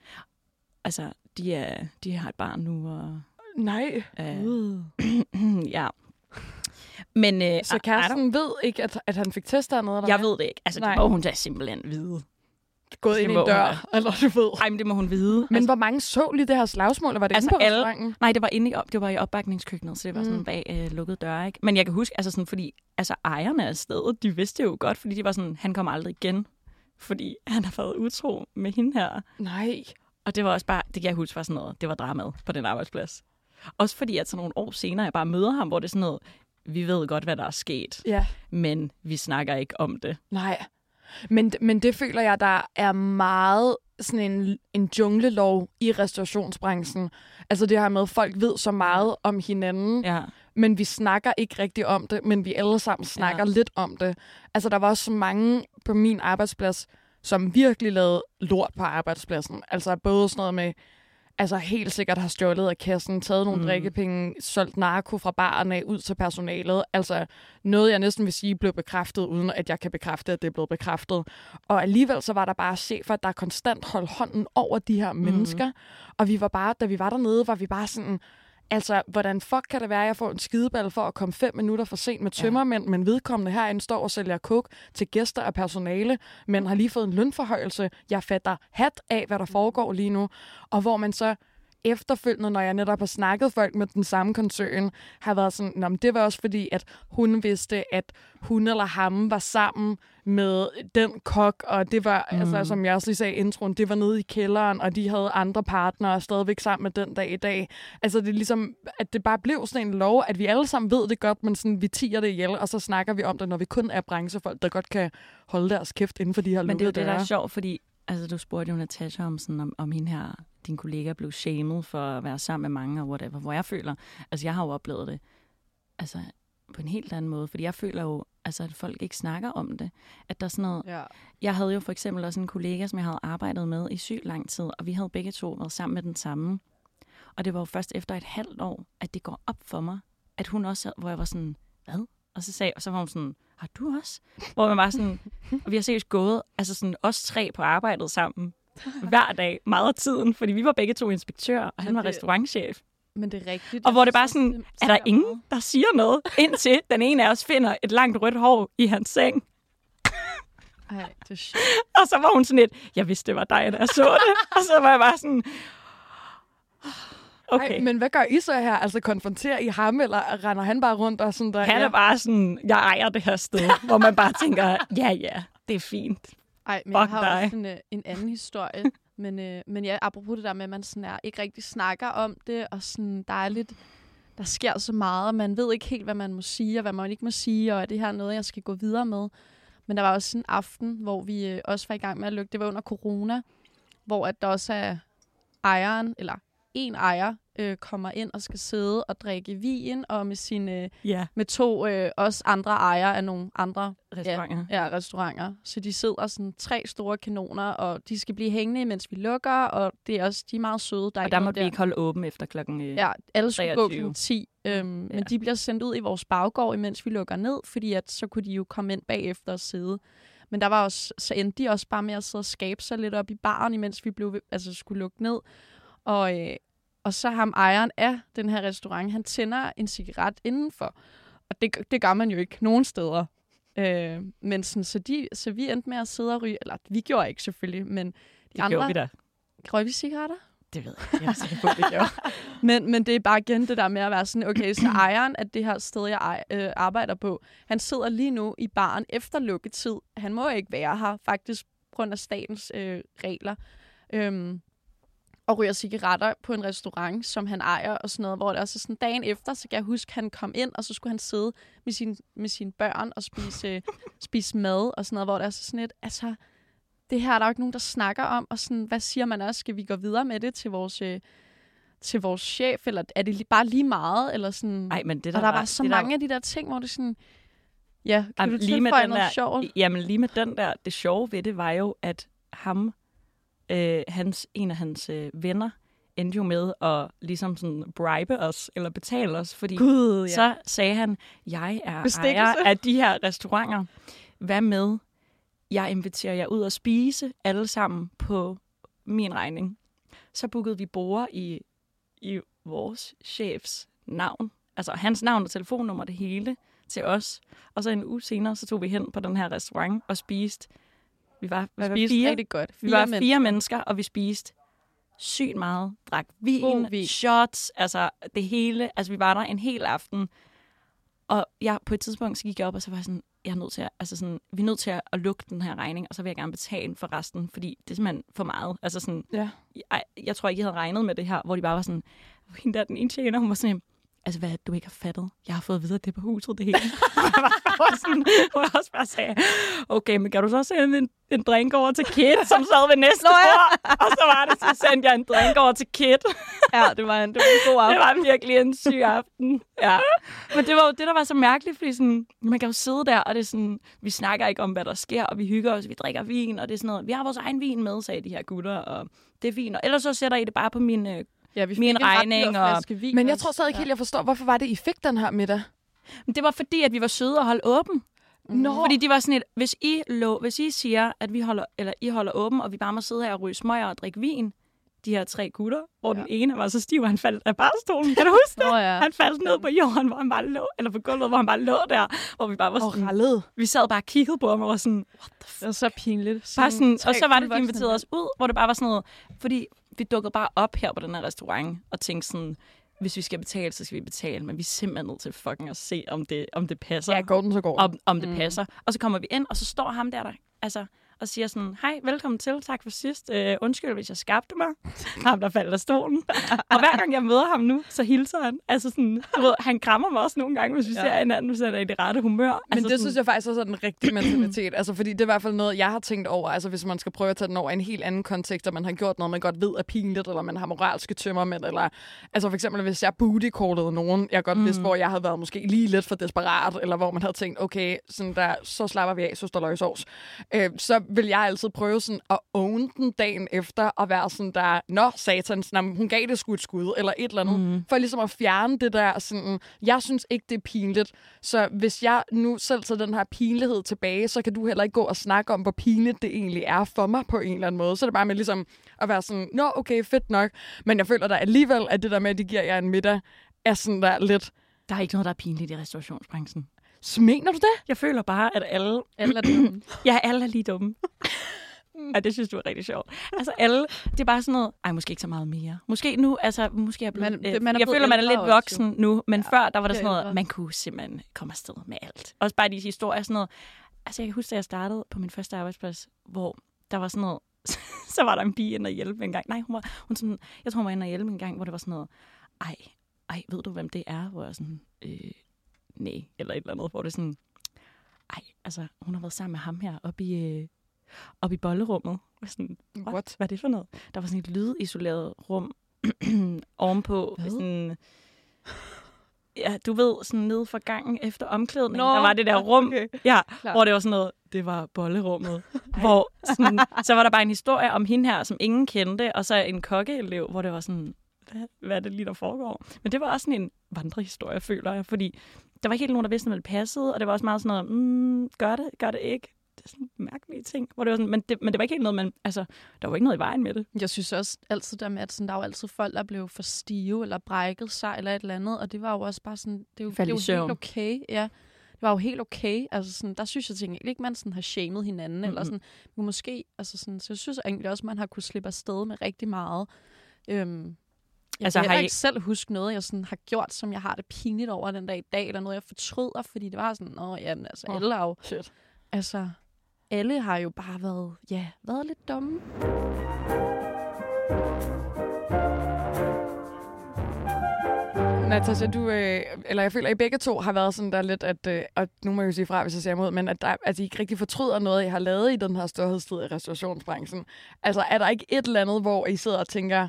Altså, de, er, de har et barn nu, og Nej. øh, ja. Men øh, Så kæresten ved ikke, at, at han fik testet noget? Eller jeg hvad? ved det ikke. Altså, Nej. det må hun da simpelthen vide. Gået det ind i en hun dør, eller du ved. Ej, men det må hun vide. Men altså, hvor mange så lige det her slagsmål, eller var det Altså, inde på alle- restauranten? nej, det var inde i, op, det var i opbakningskøkkenet, så det var sådan Mm. bag øh, lukkede døre, ikke? Men jeg kan huske, altså sådan, fordi altså, ejerne af stedet, de vidste jo godt, fordi de var sådan, han kommer aldrig igen, fordi han har været utro med hende her. Nej. Og det var også bare, det kan jeg huske, var sådan noget, det var dramaet på den arbejdsplads. Også fordi, at så nogle år senere, jeg bare møder ham, hvor det er sådan noget, vi ved godt, hvad der er sket, Ja. men vi snakker ikke om det. Nej. Men, men det føler jeg, der er meget sådan en, en junglelov i restaurationsbranchen. Altså det her med, at folk ved så meget om hinanden, Ja. men vi snakker ikke rigtig om det, men vi alle sammen snakker Ja. lidt om det. Altså der var også så mange på min arbejdsplads, som virkelig lavede lort på arbejdspladsen. Altså både sådan noget med, altså helt sikkert har stjålet af kassen, taget nogle Mm. mm. drikkepenge, solgt narko fra baren af ud til personalet. Altså noget, jeg næsten vil sige, blev bekræftet, uden at jeg kan bekræfte, at det er blevet bekræftet. Og alligevel så var der bare chefer, der konstant holdt hånden over de her mennesker. Og vi var bare, da vi var dernede, var vi bare sådan, altså, hvordan fuck kan det være, at jeg får en skideball for at komme fem minutter for sent med tømmermænd, ja. men vedkommende herinde står og sælger coke til gæster og personale, men har lige fået en lønforhøjelse. Jeg fatter hat af, hvad der foregår lige nu. Og hvor man så efterfølgende, når jeg netop har snakket folk med den samme koncern, har været sådan, Nå, men det var også fordi, at hun vidste, at hun eller ham var sammen med den kok, og det var, mm. altså, som jeg også lige sagde i introen, det var nede i kælderen, og de havde andre partnere stadigvæk sammen med den dag i dag. Altså det er ligesom, at det bare blev sådan en lov, at vi alle sammen ved det godt, men sådan, vi tiger det ihjel, og så snakker vi om det, når vi kun er branchefolk, der godt kan holde deres kæft inden for de her Men det er jo lukkede det, der er sjovt, fordi altså, du spurgte jo Natasha om, sådan, om, om hende her, din kollega, blev shamed for at være sammen med mange og whatever, hvor jeg føler, altså jeg har jo oplevet det, altså på en helt anden måde, fordi jeg føler jo, altså, at folk ikke snakker om det. At der er sådan noget, ja. jeg havde jo for eksempel også en kollega, som jeg havde arbejdet med i sygt lang tid, og vi havde begge to været sammen med den samme. Og det var jo først efter et halvt år, at det går op for mig, at hun også, hvor jeg var sådan, hvad? Og så, sagde, og så var hun sådan, har du også? Hvor man var sådan, og vi har seriøst gået, altså sådan os tre på arbejdet sammen, hver dag, meget af tiden, fordi vi var begge to inspektører, og han var det- restaurantchef. Men det er rigtigt. Og hvor det bare sådan, det er der ingen, der siger noget, indtil den ene af os finder et langt rødt hår i hans seng. Ej, det er sjovt. Og så var hun sådan lidt, jeg vidste, det var dig, der så det. og så var jeg bare sådan, okay. Ej, men hvad gør I så her? Altså konfronterer I ham, eller render han bare rundt og sådan der? Han er bare sådan, jeg ejer det her sted, hvor man bare tænker, ja, ja, det er fint. Ej, men Fuck jeg har dig. også en, øh, en anden historie. men, øh, men ja, apropos det der med, at man sådan er, ikke rigtig snakker om det, og sådan, der er lidt, der sker så meget, og man ved ikke helt, hvad man må sige, og hvad man ikke må sige, og er det her noget, jeg skal gå videre med? Men der var også en aften, hvor vi øh, også var i gang med at lukke, det var under corona, hvor at der også er ejeren, eller en ejer, øh, kommer ind og skal sidde og drikke vin, og med sine Ja, med to øh, også andre ejere af nogle andre restauranter. Ja, ja, restauranter. Så de sidder sådan tre store kanoner, og de skal blive hængende, mens vi lukker, og det er også, de er meget søde. Der er Og der måtte vi ikke holde åben efter klokken... Øh, Ja, alle skulle gå 23. kl. 10. Øhm, ja. Men de bliver sendt ud i vores baggård, imens vi lukker ned, fordi at, så kunne de jo komme ind bagefter og sidde. Men der var også, så endte de også bare med at sidde og skabe sig lidt op i baren, imens vi blev, altså, skulle lukke ned. Og, øh, og så ham ejeren af den her restaurant, han tænder en cigaret indenfor. Og det, det gør man jo ikke nogen steder. Øh, men sådan, så, de, så vi endte med at sidde og ryge, eller vi gjorde ikke selvfølgelig, men de det andre gjorde vi da. røg vi cigaretter. Det ved jeg. Jeg er på, det gjorde. Men, men det er bare igen det der med at være sådan, okay, så ejeren af det her sted, jeg øh, arbejder på, han sidder lige nu i baren efter lukketid. Han må ikke være her, faktisk på grund af statens øh, regler. Øhm, og ryger cigaretter på en restaurant, som han ejer og sådan noget, hvor det er så sådan dagen efter, så kan jeg huske, at han kom ind, og så skulle han sidde med, sin, med sine børn og spise, spise mad og sådan noget, hvor det er så sådan et, altså, det her er der jo ikke nogen, der snakker om, og sådan, hvad siger man også? Skal vi gå videre med det til vores, øh, til vores chef, eller er det bare lige meget? Eller sådan, Ej, men det og der var, var så det mange af de der ting, hvor det sådan, ja, kan Ej, du lige med den noget der- sjovt? Jamen lige med den der, det sjove ved det var jo, at ham, øh, hans, en af hans øh, venner endte jo med at ligesom sådan bribe os, eller betale os, fordi Gud, ja. så sagde han, jeg er Bestikkelse. ejer af de her restauranter. Hvad med, jeg inviterer jer ud og spise alle sammen på min regning. Så bookede vi borde i, i vores chefs navn. Altså hans navn og telefonnummer, det hele til os. Og så en uge senere, så tog vi hen på den her restaurant og spiste. Vi var, hvad, var Spiste fire, rigtig godt. vi var fire mennesker, og vi spiste sygt meget. Drak vin, God vin. shots, altså det hele. Altså vi var der en hel aften. Og jeg, på et tidspunkt, så gik jeg op, og så var jeg sådan, jeg er nødt til at, altså sådan, vi er nødt til at, at lukke den her regning, og så vil jeg gerne betale for resten, fordi det er simpelthen for meget. Altså sådan, Ja. jeg, jeg tror ikke, jeg havde regnet med det her, hvor de bare var sådan, hende der, den ene tjener, hun var sådan, altså hvad du ikke har fattet? Jeg har fået at vide, at det på huset, det hele. jeg var sådan, hvor jeg også bare sagde, okay, men kan du så sende en, en drink over til Kit, som sad ved næste bord? Og så var det, så sendte jeg en drink over til Kit. Ja, det var en, det var en god Det aften. var virkelig en syg aften. Ja. Men det var jo det, der var så mærkeligt, fordi sådan, man kan jo sidde der, og det er sådan, vi snakker ikke om, hvad der sker, og vi hygger os, vi drikker vin, og det er sådan noget, vi har vores egen vin med, sagde de her gutter, og det er fint. Og ellers så sætter I det bare på min... Øh, Ja, vi fik Min regning og- vin Men jeg tror stadig ikke helt, jeg forstår, hvorfor var det, I fik den her middag? Men det var fordi, at vi var søde og holdt åben. Nå. Fordi de var sådan et, hvis I, lå, hvis I siger, at vi holder, eller I holder åben, og vi bare må sidde her og ryge smøger og drikke vin, de her tre gutter, hvor ja. den ene var så stiv, at han faldt af barstolen. Kan du huske det? Nå ja. Han faldt ned på jorden, hvor han bare lå, eller på gulvet, hvor han bare lå der, hvor vi bare var sådan, rallede. vi sad bare og kiggede på ham og var sådan, Det var så pinligt. bare sådan, og så var det, de inviterede os ud, hvor det bare var sådan noget, fordi vi dukkede bare op her på den her restaurant, og tænkte sådan, hvis vi skal betale, så skal vi betale, men vi er simpelthen nødt til fucking at se, om det, om det passer. Ja, går den, så går den. om, om det mm. passer. Og så kommer vi ind, og så står ham der, der altså, og siger sådan, hej, velkommen til, tak for sidst. Øh, undskyld, hvis jeg skabte mig. ham, der faldt af stolen. og hver gang jeg møder ham nu, så hilser han. Altså sådan, du ved, han krammer mig også nogle gange, hvis vi ja. Ser hinanden, hvis han er i det rette humør. Men altså, det synes jeg faktisk også er den rigtige mentalitet. Altså, fordi det er i hvert fald noget, jeg har tænkt over. Altså, hvis man skal prøve at tage den over i en helt anden kontekst, og man har gjort noget, man godt ved er pinligt, eller man har moralske tømmermænd, eller... Altså, for eksempel, hvis jeg booty nogen, jeg godt vidste, hvor jeg havde været måske lige lidt for desperat, eller hvor man havde tænkt, okay, sådan der, så slapper vi af, så står løgsovs. Øh, så vil jeg altid prøve sådan at own den dagen efter, og være sådan der, nå, satans, nå, hun gav det sgu et skud, eller et eller andet, mm. for ligesom at fjerne det der sådan, jeg synes ikke, det er pinligt, så hvis jeg nu selv tager den her pinlighed tilbage, så kan du heller ikke gå og snakke om, hvor pinligt det egentlig er for mig på en eller anden måde. Så er det bare med ligesom at være sådan, nå, okay, fedt nok, men jeg føler da alligevel, at det der med, at de giver jer en middag, er sådan der lidt, Der er ikke noget, der er pinligt i restaurationsbranchen. Mener du det? Jeg føler bare, at alle, Alle er dumme. ja, alle er lige dumme. Ja, det synes du er rigtig sjovt. Altså alle, det er bare sådan noget, ej, måske ikke så meget mere. Måske nu, altså, måske er jeg blevet, Man- man, det- man er jeg blevet føler, man er lidt også, voksen nu, men ja, før, der var der sådan noget, ældre. man kunne simpelthen komme afsted med alt. Også bare de historier, sådan noget. Altså, jeg kan huske, da jeg startede på min første arbejdsplads, hvor der var sådan noget, så var der en pige inde og hjælpe en gang. Nej, hun var, hun sådan, jeg tror, hun var inde og hjælpe en gang, hvor det var sådan noget, ej, ej, ved du, hvem det er? Hvor jeg sådan, øh, nej, eller et eller andet, hvor det er sådan, ej, altså, hun har været sammen med ham her oppe i, øh, oppe i bollerummet. Og sådan, What? What? Hvad er det for noget? Der var sådan et lydisoleret rum ovenpå. Hvad? Sådan, ja, du ved, sådan nede for gangen efter omklædning. Nå, der var det der rum, okay. ja, Klar. hvor det var sådan noget, det var bollerummet. hvor sådan, så var der bare en historie om hende her, som ingen kendte, og så en kokkeelev, hvor det var sådan, hvad, hvad er det lige, der foregår? Men det var også sådan en vandrehistorie, føler jeg, fordi der var ikke helt nogen, der vidste, om det passede, og det var også meget sådan noget, mm, gør det, gør det ikke. Det er sådan mærkelige ting. Hvor det var sådan, men, det, men det var ikke helt noget, man, altså, der var ikke noget i vejen med det. Jeg synes også altid der med, at sådan, der er jo altid folk, der blev for stive eller brækket sig eller et eller andet, og det var jo også bare sådan, det er jo, det er jo helt okay. Ja, det var jo helt okay. Altså sådan, der synes jeg tænker, ikke man sådan har shamed hinanden, mm-hmm. eller sådan, men måske, altså sådan, så jeg synes egentlig også, man har kunne slippe afsted med rigtig meget. Øhm, jeg Altså, altså, kan har I- ikke selv huske noget, jeg sådan har gjort, som jeg har det pinligt over den dag i dag, eller noget, jeg fortryder, fordi det var sådan, åh, jamen, altså, Åh, alle er jo, Shit. altså, alle har jo bare været, ja, været lidt dumme. Natasha, du, øh, eller jeg føler, at I begge to har været sådan der lidt, at, øh, og nu må jeg jo sige fra, hvis jeg siger imod, men at, der, at I ikke rigtig fortryder noget, I har lavet i den her storhedstid i restaurationsbranchen. Altså, er der ikke et eller andet, hvor I sidder og tænker,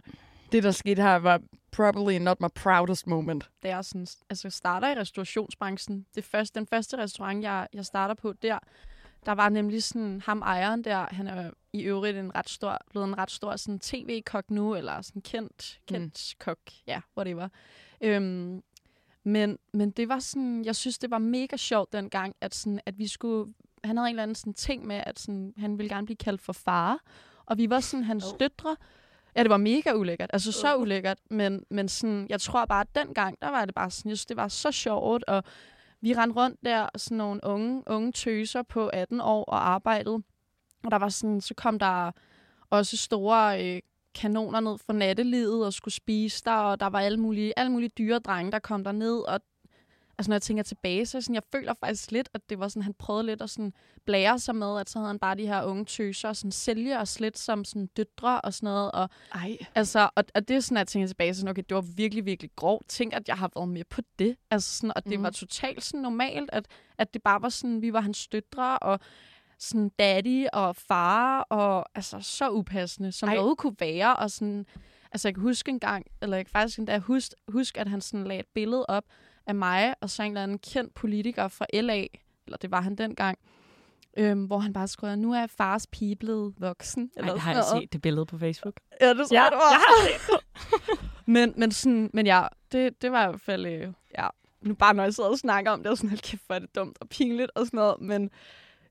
det der skete her var probably not my proudest moment? da jeg sådan, altså starter i restaurationsbranchen, det første, den første restaurant, jeg, jeg starter på der, der var nemlig sådan, ham ejeren der, han er i øvrigt en ret stor, blevet en ret stor sådan tv-kok nu, eller sådan kendt, kendt mm. kok, ja, whatever. Øhm, men, men det var sådan, jeg synes, det var mega sjovt dengang, at, sådan, at vi skulle, han havde en eller anden sådan ting med, at sådan, han ville gerne blive kaldt for far, og vi var sådan hans oh. døtre, Ja, det var mega ulækkert. Altså så ulækkert. Men, men sådan, jeg tror bare, at dengang, der var det bare sådan, jeg synes, det var så sjovt. Og vi rendte rundt der, sådan nogle unge, unge tøser på 18 år og arbejdede. Og der var sådan, så kom der også store øh, kanoner ned for nattelivet og skulle spise der, og der var alle mulige, alle mulige dyre drenge, der kom der ned, og altså når jeg tænker tilbage, så sådan, jeg føler faktisk lidt, at det var sådan, han prøvede lidt at sådan blære sig med, at så havde han bare de her unge tøser, og sådan sælge os lidt som sådan døtre og sådan noget. Og, Ej. Altså, og, og det er sådan, at jeg tænker tilbage, sådan, okay, det var virkelig, virkelig grov. Tænk, at jeg har været med på det. Altså sådan, og det mm. var totalt sådan normalt, at, at det bare var sådan, vi var hans døtre, og sådan daddy og far, og altså så upassende, som det kunne være, og sådan, altså jeg kan huske en gang, eller jeg kan faktisk endda huske, huske, at han sådan lagde et billede op, af mig og så en eller anden kendt politiker fra LA, eller det var han dengang, øhm, hvor han bare skrev, nu er fars pige blevet voksen. Eller Ej, har jeg set det billede på Facebook? Ja, det tror ja, jeg, det var. Men, men, sådan, men ja, det, det var i hvert fald, øh, ja, nu bare når jeg sidder og snakker om det, og sådan, kæft, hvor er det dumt og pinligt og sådan noget, men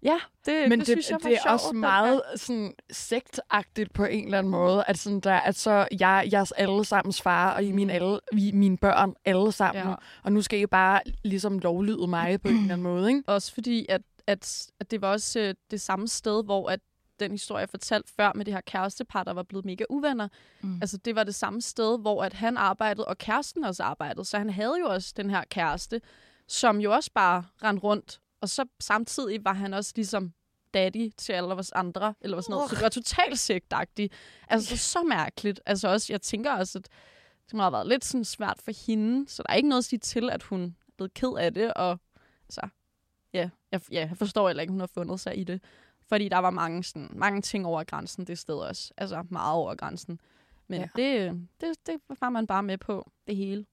Ja, det, Men det, det, synes jeg det er sjovt, også meget sådan sektagtigt på en eller anden måde, at, sådan der, at så jeg, jeres alle sammens far, og I mine, alle, vi, mine børn alle sammen, ja. og nu skal I bare ligesom lovlyde mig på en eller anden måde. Ikke? Også fordi, at, at, at det var også øh, det samme sted, hvor at den historie, jeg fortalte før med det her kærestepar, der var blevet mega uvenner. Mm. Altså, det var det samme sted, hvor at han arbejdede, og kæresten også arbejdede. Så han havde jo også den her kæreste, som jo også bare rendte rundt og så samtidig var han også ligesom daddy til alle os andre, eller sådan noget. Så det var totalt sigtagtigt. Altså, så mærkeligt. Altså også, jeg tænker også, at det må have været lidt sådan svært for hende, så der er ikke noget at sige til, at hun er blevet ked af det, og altså, ja, jeg, ja, jeg forstår heller ikke, at hun har fundet sig i det. Fordi der var mange, sådan, mange ting over grænsen det sted også. Altså meget over grænsen. Men ja. det, det, det var man bare med på, det hele.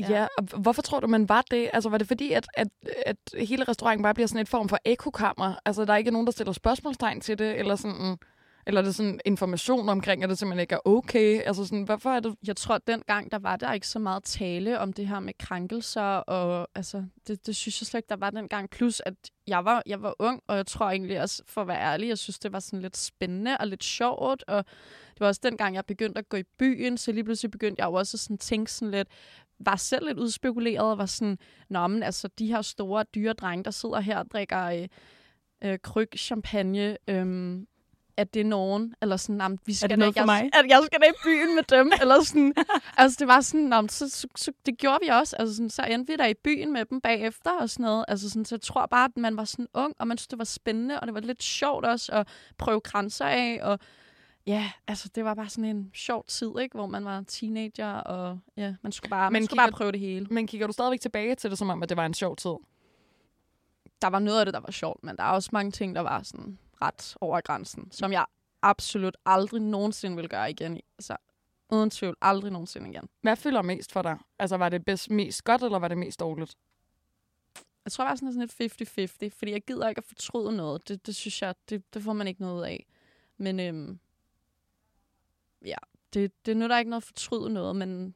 Ja. ja, og hvorfor tror du, man var det? Altså, var det fordi, at, at, at hele restauranten bare bliver sådan et form for ekokammer? Altså, der er ikke nogen, der stiller spørgsmålstegn til det, eller sådan... Eller er det sådan information omkring, at det simpelthen ikke er okay? Altså sådan, hvorfor er det? Jeg tror, at dengang, der var der ikke så meget tale om det her med krænkelser, og altså, det, det synes jeg slet ikke, der var dengang. Plus, at jeg var, jeg var ung, og jeg tror egentlig også, for at være ærlig, jeg synes, det var sådan lidt spændende og lidt sjovt, og det var også dengang, jeg begyndte at gå i byen, så lige pludselig begyndte jeg jo også sådan at tænke sådan lidt, var selv lidt udspekuleret og var sådan, nå, men altså de her store, dyre drenge, der sidder her og drikker øh, øh, kryg champagne, øh, at det er nogen, eller sådan, jamen, vi skal er det noget da, for jeg, mig? At jeg skal da i byen med dem, eller sådan. altså, det var sådan, jamen, så, så, så, det gjorde vi også. Altså, sådan, så endte vi der i byen med dem bagefter og sådan noget. Altså, sådan, så jeg tror bare, at man var sådan ung, og man synes, det var spændende, og det var lidt sjovt også at prøve grænser af, og Ja, altså det var bare sådan en sjov tid, ikke? hvor man var teenager, og ja, man skulle bare, man skulle kigger, bare prøve det hele. Men kigger du stadigvæk tilbage til det, som om, at det var en sjov tid? Der var noget af det, der var sjovt, men der er også mange ting, der var sådan ret over grænsen, som jeg absolut aldrig nogensinde vil gøre igen. Altså, uden tvivl, aldrig nogensinde igen. Hvad fylder mest for dig? Altså, var det bedst, mest godt, eller var det mest dårligt? Jeg tror, var sådan lidt 50-50, fordi jeg gider ikke at fortryde noget. Det, det synes jeg, det, det får man ikke noget af. Men øhm, ja, det, det nu der ikke noget at fortryde noget, men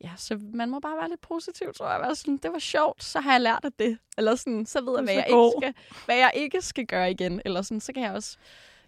ja, så man må bare være lidt positiv, tror jeg. Være sådan, det var sjovt, så har jeg lært af det. Eller sådan, så ved jeg, hvad jeg, ikke skal, hvad jeg ikke skal gøre igen. Eller sådan, så kan jeg også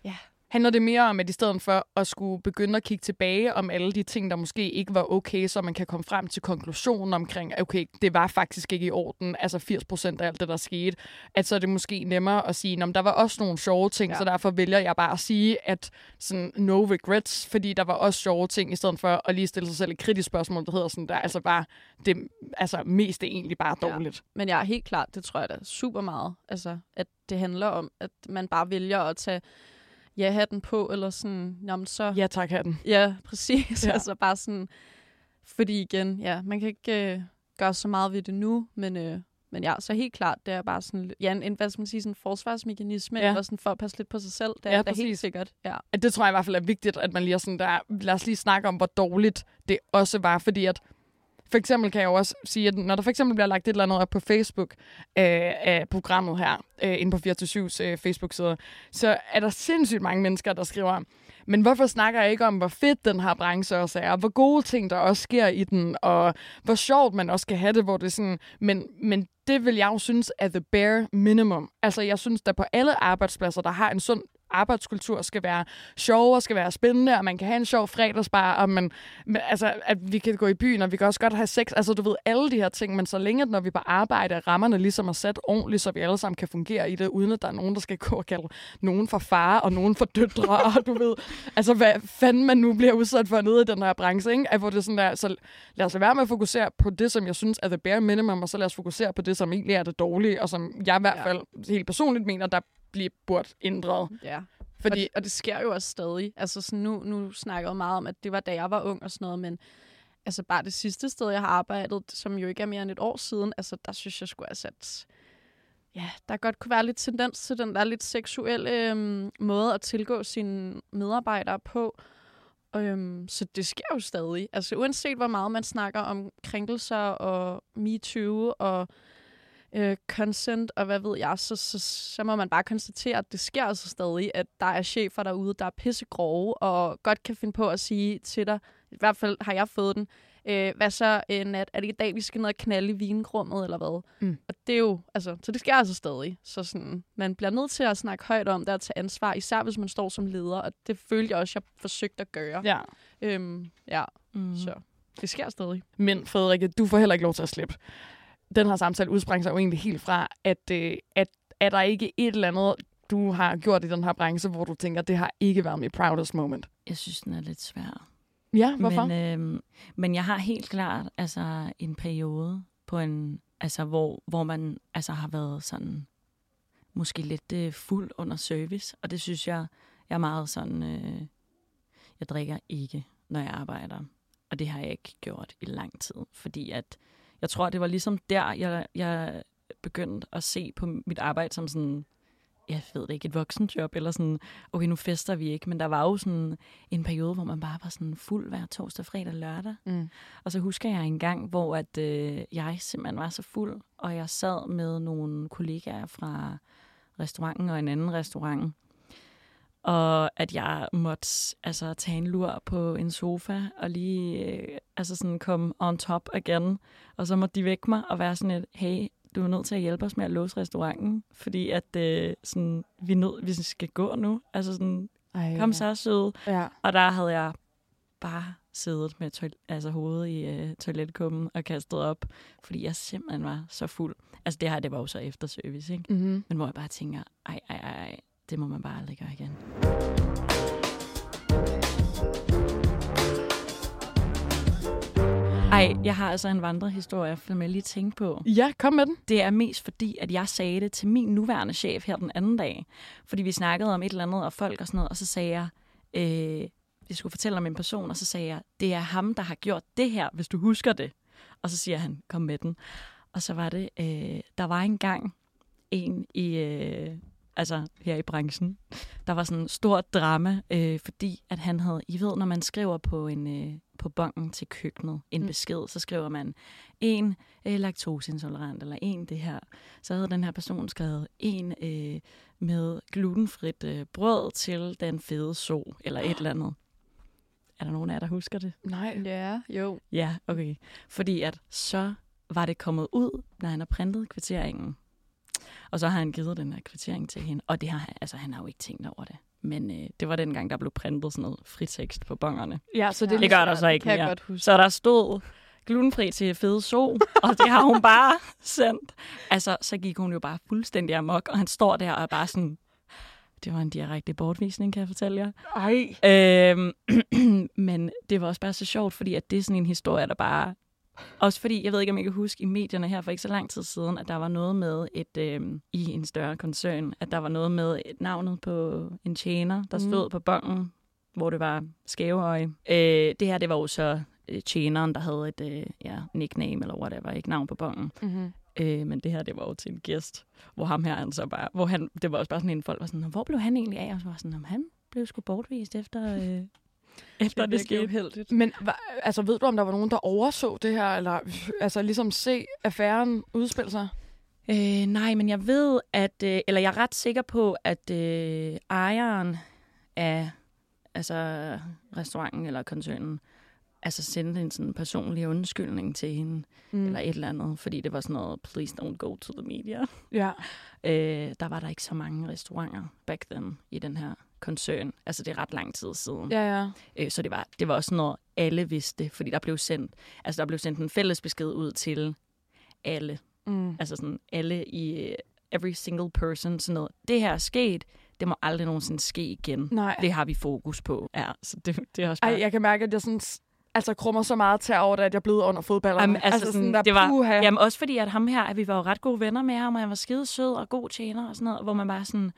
ja, Handler det mere om, at i stedet for at skulle begynde at kigge tilbage om alle de ting, der måske ikke var okay, så man kan komme frem til konklusionen omkring, okay, det var faktisk ikke i orden, altså 80 procent af alt det, der skete, at så er det måske nemmere at sige, at der var også nogle sjove ting, ja. så derfor vælger jeg bare at sige, at sådan no regrets, fordi der var også sjove ting, i stedet for at lige stille sig selv et kritisk spørgsmål, der hedder sådan, der altså bare, det altså mest er egentlig bare dårligt. Ja. Men jeg er helt klart, det tror jeg da super meget, altså at det handler om, at man bare vælger at tage ja hatten på, eller sådan, jamen så... Ja tak hatten. Ja, præcis. Ja. altså bare sådan, fordi igen, ja, man kan ikke øh, gøre så meget ved det nu, men, øh, men ja, så helt klart, det er bare sådan, ja, en, hvad skal man sige, sådan en forsvarsmekanisme, ja. eller sådan for at passe lidt på sig selv, det er, ja, det er helt sikkert. Ja. Det tror jeg i hvert fald er vigtigt, at man lige er sådan der, lad os lige snakke om, hvor dårligt det også var, fordi at for eksempel kan jeg jo også sige, at når der for eksempel bliver lagt et eller andet op på Facebook øh, af programmet her, øh, inde på 24-7's øh, Facebook-side, så er der sindssygt mange mennesker, der skriver, men hvorfor snakker jeg ikke om, hvor fedt den her branche også er, og hvor gode ting der også sker i den, og hvor sjovt man også kan have det, hvor det er sådan, men, men det vil jeg jo synes er the bare minimum. Altså, jeg synes, der på alle arbejdspladser, der har en sund arbejdskultur skal være sjov og skal være spændende, og man kan have en sjov fredagsbar, og man, altså, at vi kan gå i byen, og vi kan også godt have sex. Altså, du ved, alle de her ting, men så længe, når vi på arbejde, er rammerne ligesom er sat ordentligt, så vi alle sammen kan fungere i det, uden at der er nogen, der skal gå og kalde nogen for far og nogen for døtre, og du ved, altså, hvad fanden man nu bliver udsat for nede i den her branche, ikke? At, hvor det sådan der, så lad os være med at fokusere på det, som jeg synes er the bare minimum, og så lad os fokusere på det, som egentlig er det dårlige, og som jeg i hvert fald ja. helt personligt mener, der blive burde ændret. Ja. Fordi, og, det, og det sker jo også stadig. Altså sådan nu, nu snakker jeg meget om, at det var da jeg var ung og sådan noget, men altså bare det sidste sted, jeg har arbejdet, som jo ikke er mere end et år siden, altså der synes jeg skulle have sat... Ja, der godt kunne være lidt tendens til den der lidt seksuelle øhm, måde at tilgå sine medarbejdere på. Øhm, så det sker jo stadig. Altså uanset hvor meget man snakker om krænkelser og MeToo og øh, consent, og hvad ved jeg, så, så, så må man bare konstatere, at det sker altså stadig, at der er chefer derude, der er pissegrove, og godt kan finde på at sige til dig, i hvert fald har jeg fået den, øh, hvad så en øh, nat, er det i dag, vi skal ned og knalde i vingrummet, eller hvad? Mm. Og det er jo, altså, så det sker altså stadig. Så sådan, man bliver nødt til at snakke højt om det og tage ansvar, især hvis man står som leder, og det følte jeg også, jeg forsøgte at gøre. Ja. Øhm, ja, mm. så det sker stadig. Men Frederik, du får heller ikke lov til at slippe den her samtale udspringer sig jo egentlig helt fra, at, øh, at er der ikke et eller andet, du har gjort i den her branche, hvor du tænker, det har ikke været mit proudest moment? Jeg synes, den er lidt svær. Ja, hvorfor? Men, øh, men jeg har helt klart altså, en periode, på en, altså, hvor, hvor man altså, har været sådan måske lidt øh, fuld under service, og det synes jeg, jeg er meget sådan, øh, jeg drikker ikke, når jeg arbejder. Og det har jeg ikke gjort i lang tid, fordi at jeg tror, det var ligesom der, jeg, jeg begyndte at se på mit arbejde som sådan, jeg ved det ikke, et voksenjob, eller sådan, okay, nu fester vi ikke, men der var jo sådan en periode, hvor man bare var sådan fuld hver torsdag, fredag, lørdag. Mm. Og så husker jeg en gang, hvor at, øh, jeg simpelthen var så fuld, og jeg sad med nogle kollegaer fra restauranten og en anden restaurant, og at jeg måtte altså, tage en lur på en sofa og lige øh, altså sådan komme on top igen. Og så måtte de vække mig og være sådan et, hey, du er nødt til at hjælpe os med at låse restauranten, fordi at øh, sådan, vi, nød, vi skal gå nu. Altså sådan, Ej, kom ja. så sød. Ja. Og der havde jeg bare siddet med toil- altså hovedet i øh, toiletkummen og kastet op, fordi jeg simpelthen var så fuld. Altså det her, det var jo så efter service, ikke? Mm-hmm. Men hvor jeg bare tænker, ej, ej, ej, det må man bare aldrig gøre igen. Ej, jeg har altså en vandrehistorie, som jeg lige tænke på. Ja, kom med den. Det er mest fordi, at jeg sagde det til min nuværende chef her den anden dag. Fordi vi snakkede om et eller andet og folk og sådan noget, og så sagde jeg, øh, jeg skulle fortælle om en person, og så sagde jeg, det er ham, der har gjort det her, hvis du husker det. Og så siger han, kom med den. Og så var det, øh, der var engang en i, øh, altså her i branchen. Der var sådan en stor drama, øh, fordi at han havde, I ved, når man skriver på en øh, på bongen til køkkenet en mm. besked, så skriver man en øh, laktoseintolerant, eller en det her. Så havde den her person skrevet en øh, med glutenfrit øh, brød til den fede so, eller et eller andet. Er der nogen af jer, der husker det? Nej. Ja, jo. Ja, okay. Fordi at så var det kommet ud, når han har printet kvitteringen. Og så har han givet den her kvittering til hende. Og det har, altså, han har jo ikke tænkt over det. Men øh, det var den gang, der blev printet sådan noget fritekst på bongerne. Ja, så det, det gør der så ikke mere. Så der stod glutenfri til fede so, og det har hun bare sendt. Altså, så gik hun jo bare fuldstændig amok, og han står der og er bare sådan, det var en direkte bortvisning, kan jeg fortælle jer. Ej. Øhm, men det var også bare så sjovt, fordi at det er sådan en historie, der bare også fordi, jeg ved ikke, om I kan huske i medierne her for ikke så lang tid siden, at der var noget med et øh, i en større koncern, at der var noget med et navnet på en tjener, der stod mm. på bongen, hvor det var skæveøje. Øh, det her, det var jo så øh, tjeneren, der havde et øh, ja, nickname eller whatever, ikke navn på bongen. Mm-hmm. Øh, men det her, det var jo til en gæst, hvor ham her, han så bare, hvor han, det var også bare sådan en folk, var sådan, hvor blev han egentlig af? Og så var sådan, om han blev sgu bortvist efter... Øh, efter det, det skete. uheldigt. Men altså, ved du, om der var nogen, der overså det her, eller altså, ligesom se affæren udspille sig? Øh, nej, men jeg ved, at, øh, eller jeg er ret sikker på, at øh, ejeren af altså, restauranten eller koncernen, altså sendte en sådan personlig undskyldning til hende, mm. eller et eller andet, fordi det var sådan noget, please don't go to the media. Ja. Øh, der var der ikke så mange restauranter back then i den her koncern. Altså, det er ret lang tid siden. Ja, ja. Øh, så det var, det var også noget, alle vidste, fordi der blev sendt, altså der blev sendt en fælles besked ud til alle. Mm. Altså sådan alle i every single person, sådan noget. Det her er sket, det må aldrig nogensinde ske igen. Nej. Det har vi fokus på. Ja, så det, det er også bare... Ej, jeg kan mærke, at jeg sådan, altså, krummer så meget til over det, at jeg blevet under fodballerne. Jamen, altså, sådan, der, det var, puha. jamen, også fordi, at ham her, at vi var jo ret gode venner med ham, og han var skide sød og god tjener og sådan noget, hvor man bare sådan,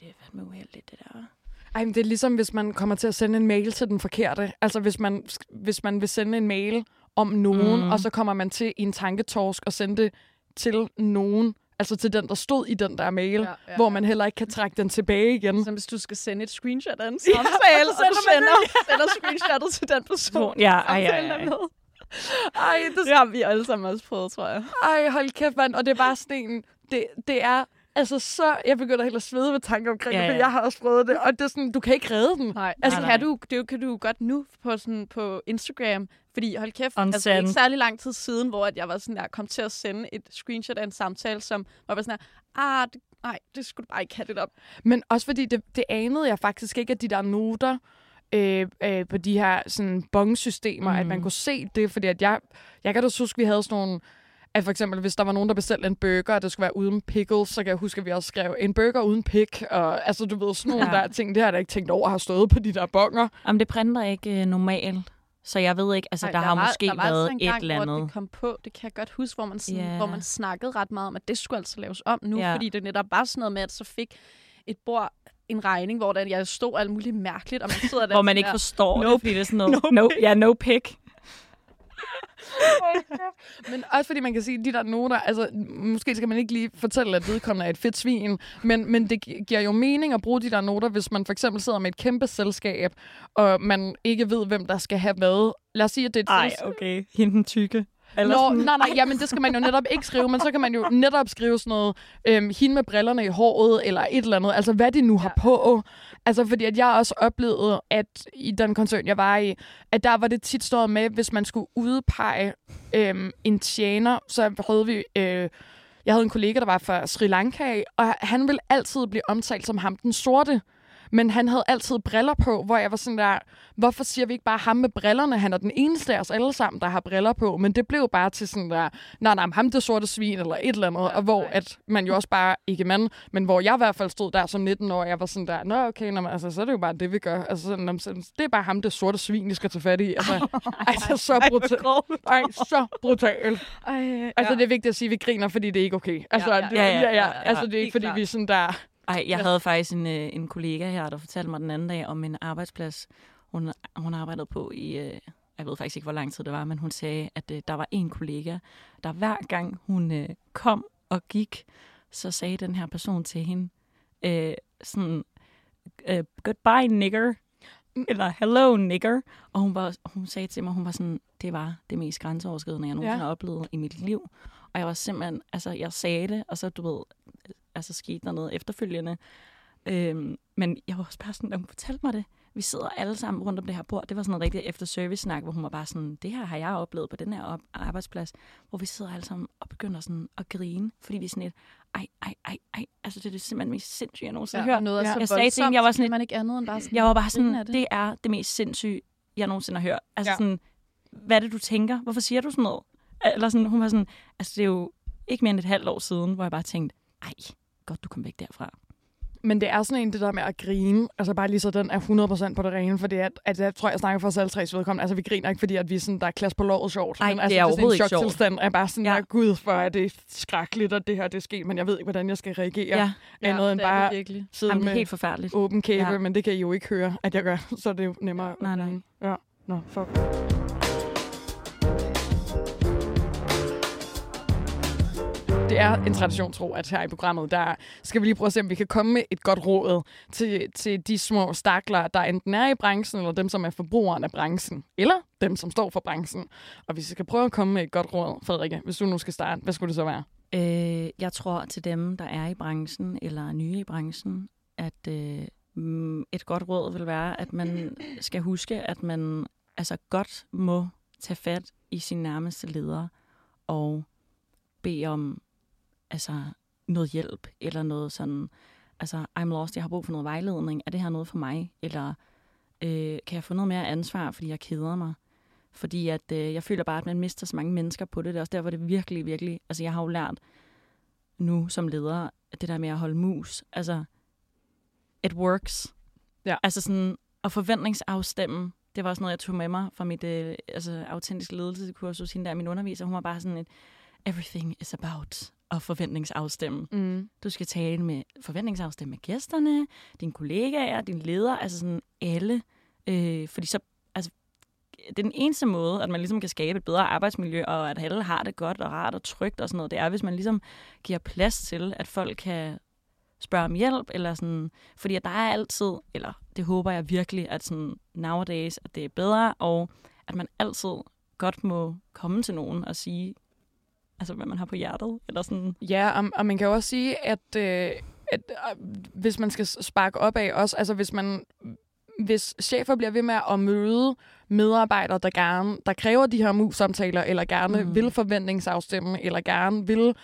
det er fandme uheldigt, det der. Ej, men det er ligesom, hvis man kommer til at sende en mail til den forkerte. Altså, hvis man, hvis man vil sende en mail om nogen, Mm. og så kommer man til i en tanketorsk og sende det til nogen, altså til den, der stod i den der mail, ja, ja. hvor man heller ikke kan trække den tilbage igen. Som hvis du skal sende et screenshot af en samtale, så du sender, sender screenshotet til den person. Ja, ej, ej, ej. med. Ej, det, Det har vi alle sammen også prøvet, tror jeg. ej, hold kæft, mand. Og det er bare sådan en, det, det er altså så, jeg begynder helt at svede ved tanker omkring Ja, det, for ja. jeg har også prøvet det, og det er sådan, du kan ikke redde den. Nej, Altså, altså, nej, kan nej. du, det kan du godt nu på, sådan, på Instagram, fordi hold kæft, altså, Unsend. ikke særlig lang tid siden, hvor at jeg var sådan der, kom til at sende et screenshot af en samtale, som var bare sådan her, ah, det, nej, det skulle du bare ikke have det op. Men også fordi, det, det anede jeg faktisk ikke, at de der noter øh, øh, på de her sådan bongsystemer, mm. at man kunne se det, fordi at jeg, jeg kan da huske, at vi havde sådan nogle, at for eksempel, hvis der var nogen, der bestilte en burger, og det skulle være uden pickles, så kan jeg huske, at vi også skrev en burger uden pick, og altså, du ved, sådan nogle Ja. der ting, det har jeg da ikke tænkt over have stået på de der bonger. Jamen, det printer ikke øh, normalt, så jeg ved ikke, altså Ej, der, har var, måske der var været altså en gang, et eller Hvor andet. det kom på, det kan jeg godt huske, hvor man, sådan, Ja. hvor man snakkede ret meget om, at det skulle altså laves om nu, Ja. fordi det netop var sådan noget med, at så fik et bord en regning, hvor der, jeg stod alt muligt mærkeligt, og man sidder der hvor man ikke der, forstår Nope. det, fordi det er sådan noget, No no, ja, no pick. Men også fordi man kan sige, at de der noter, altså måske skal man ikke lige fortælle, at vedkommende er et fedt svin, men, men det gi- giver jo mening at bruge de der noter, hvis man for eksempel sidder med et kæmpe selskab, og man ikke ved, hvem der skal have hvad. Lad os sige, at det er et Ej, okay. Hende den tykke. Nå, nej, nej, jamen det skal man jo netop ikke skrive, men så kan man jo netop skrive sådan noget, øhm, hende med brillerne i håret, eller et eller andet, altså hvad de nu har på. Altså fordi at jeg også oplevede, at i den koncern, jeg var i, at der var det tit stået med, hvis man skulle udpege øhm, en tjener, så havde vi... Øh, jeg havde en kollega, der var fra Sri Lanka, og han ville altid blive omtalt som ham, den sorte. Men han havde altid briller på, hvor jeg var sådan der, hvorfor siger vi ikke bare ham med brillerne? Han er den eneste af os alle sammen, der har briller på. Men det blev bare til sådan der, nej, nej, ham det sorte svin, eller et eller andet. Ja, og hvor nej. at man jo også bare, ikke mand, men hvor jeg i hvert fald stod der som 19 år, jeg var sådan der, nå okay, nå, altså, så er det jo bare det, vi gør. Altså, sådan, det er bare ham det sorte svin, I skal tage fat i. Altså, altså så brutalt. Ej, så brutalt. Ej, Altså, det er vigtigt at sige, at vi griner, fordi det er ikke okay. Altså, Ja, ja, det, ja, ja, ja, ja, ja, Altså, det er ikke, helt fordi klart. vi sådan der... Ej, jeg havde faktisk en, øh, en kollega her, der fortalte mig den anden dag om en arbejdsplads, hun, hun arbejdede på i, øh, jeg ved faktisk ikke, hvor lang tid det var, men hun sagde, at øh, der var en kollega, der hver gang hun øh, kom og gik, så sagde den her person til hende, øh, sådan, øh, goodbye nigger, eller hello nigger, og hun, var, hun sagde til mig, hun var sådan, det var det mest grænseoverskridende, jeg nogensinde Ja. har oplevet i mit liv. Og jeg var simpelthen, altså jeg sagde det, og så du ved, altså skete der noget efterfølgende. Øhm, men jeg var også bare sådan, da hun fortalte mig det, vi sidder alle sammen rundt om det her bord. Det var sådan en rigtig efter service snak, hvor hun var bare sådan, det her har jeg oplevet på den her op- arbejdsplads, hvor vi sidder alle sammen og begynder sådan at grine, fordi vi er sådan et, ej, ej, ej, ej, altså det er det simpelthen mest sindssyge, jeg nogensinde har hørt. noget Ja. Jeg sagde til hende, jeg var så sådan kan man ikke andet end bare sådan, Jeg var bare sådan, det. det er det mest sindssyge, jeg nogensinde har hørt. Altså Ja. ja. sådan, hvad er det, du tænker? Hvorfor siger du sådan noget? Eller sådan, hun var sådan, altså det er jo ikke mere end et halvt år siden, hvor jeg bare tænkte, ej, godt du kom væk derfra. Men det er sådan en, det der med at grine. Altså bare lige så den er 100% på det rene, for det er, at jeg tror, jeg snakker for os alle tres vedkommende. Altså vi griner ikke, fordi at vi er sådan, der er klasse på lovet sjovt. Ej, men, det altså, er sådan overhovedet en ikke sjovt. choktilstand er bare sådan, ja. Ja. gud, for at det er skrækkeligt, og det her det er sket, men jeg ved ikke, hvordan jeg skal reagere. Ja, Ja, noget end det er bare det virkelig. sidde Jamen, det med er helt forfærdeligt. åben kæbe, ja. Men det kan I jo ikke høre, at jeg gør. Så er det jo nemmere. Nej, nej. Ja, nå, fuck. Det er en tradition tro, at her i programmet, der skal vi lige prøve at se, om vi kan komme med et godt råd til, til de små stakler, der enten er i branchen, eller dem, som er forbrugeren af branchen, eller dem, som står for branchen. Og hvis vi skal prøve at komme med et godt råd, Frederikke, hvis du nu skal starte, hvad skulle det så være? Øh, jeg tror til dem, der er i branchen eller er nye i branchen, at øh, mm, et godt råd vil være, at man skal huske, at man altså godt må tage fat i sin nærmeste leder og bede om altså, noget hjælp eller noget sådan, altså I'm lost, jeg har brug for noget vejledning, er det her noget for mig? Eller øh, kan jeg få noget mere ansvar, fordi jeg keder mig? Fordi at, øh, jeg føler bare, at man mister så mange mennesker på det. Det er også derfor, det virkelig, virkelig... Altså, jeg har jo lært nu som leder, at det der med at holde mus, altså, it works. Ja. Altså sådan, at forventningsafstemme, det var også noget, jeg tog med mig fra mit øh, altså, autentiske ledelseskursus, hende der min underviser. Hun var bare sådan et, everything is about at forventningsafstemme. Mm. Du skal tale med forventningsafstemme med gæsterne, dine kollegaer, dine ledere, altså sådan alle. Øh, fordi så, altså, det er den eneste måde, at man ligesom kan skabe et bedre arbejdsmiljø, og at alle har det godt og rart og trygt og sådan noget, det er, hvis man ligesom giver plads til, at folk kan spørge om hjælp, eller sådan, fordi at der er altid, eller det håber jeg virkelig, at sådan nowadays, at det er bedre, og at man altid godt må komme til nogen og sige, altså hvad man har på hjertet, eller sådan. Ja, og, og man kan jo også sige, at, øh, at øh, hvis man skal sparke op af også, altså hvis man hvis chefer bliver ved med at møde medarbejdere, der gerne, der kræver de her mus-samtaler, eller gerne mm. vil forventningsafstemme, eller gerne vil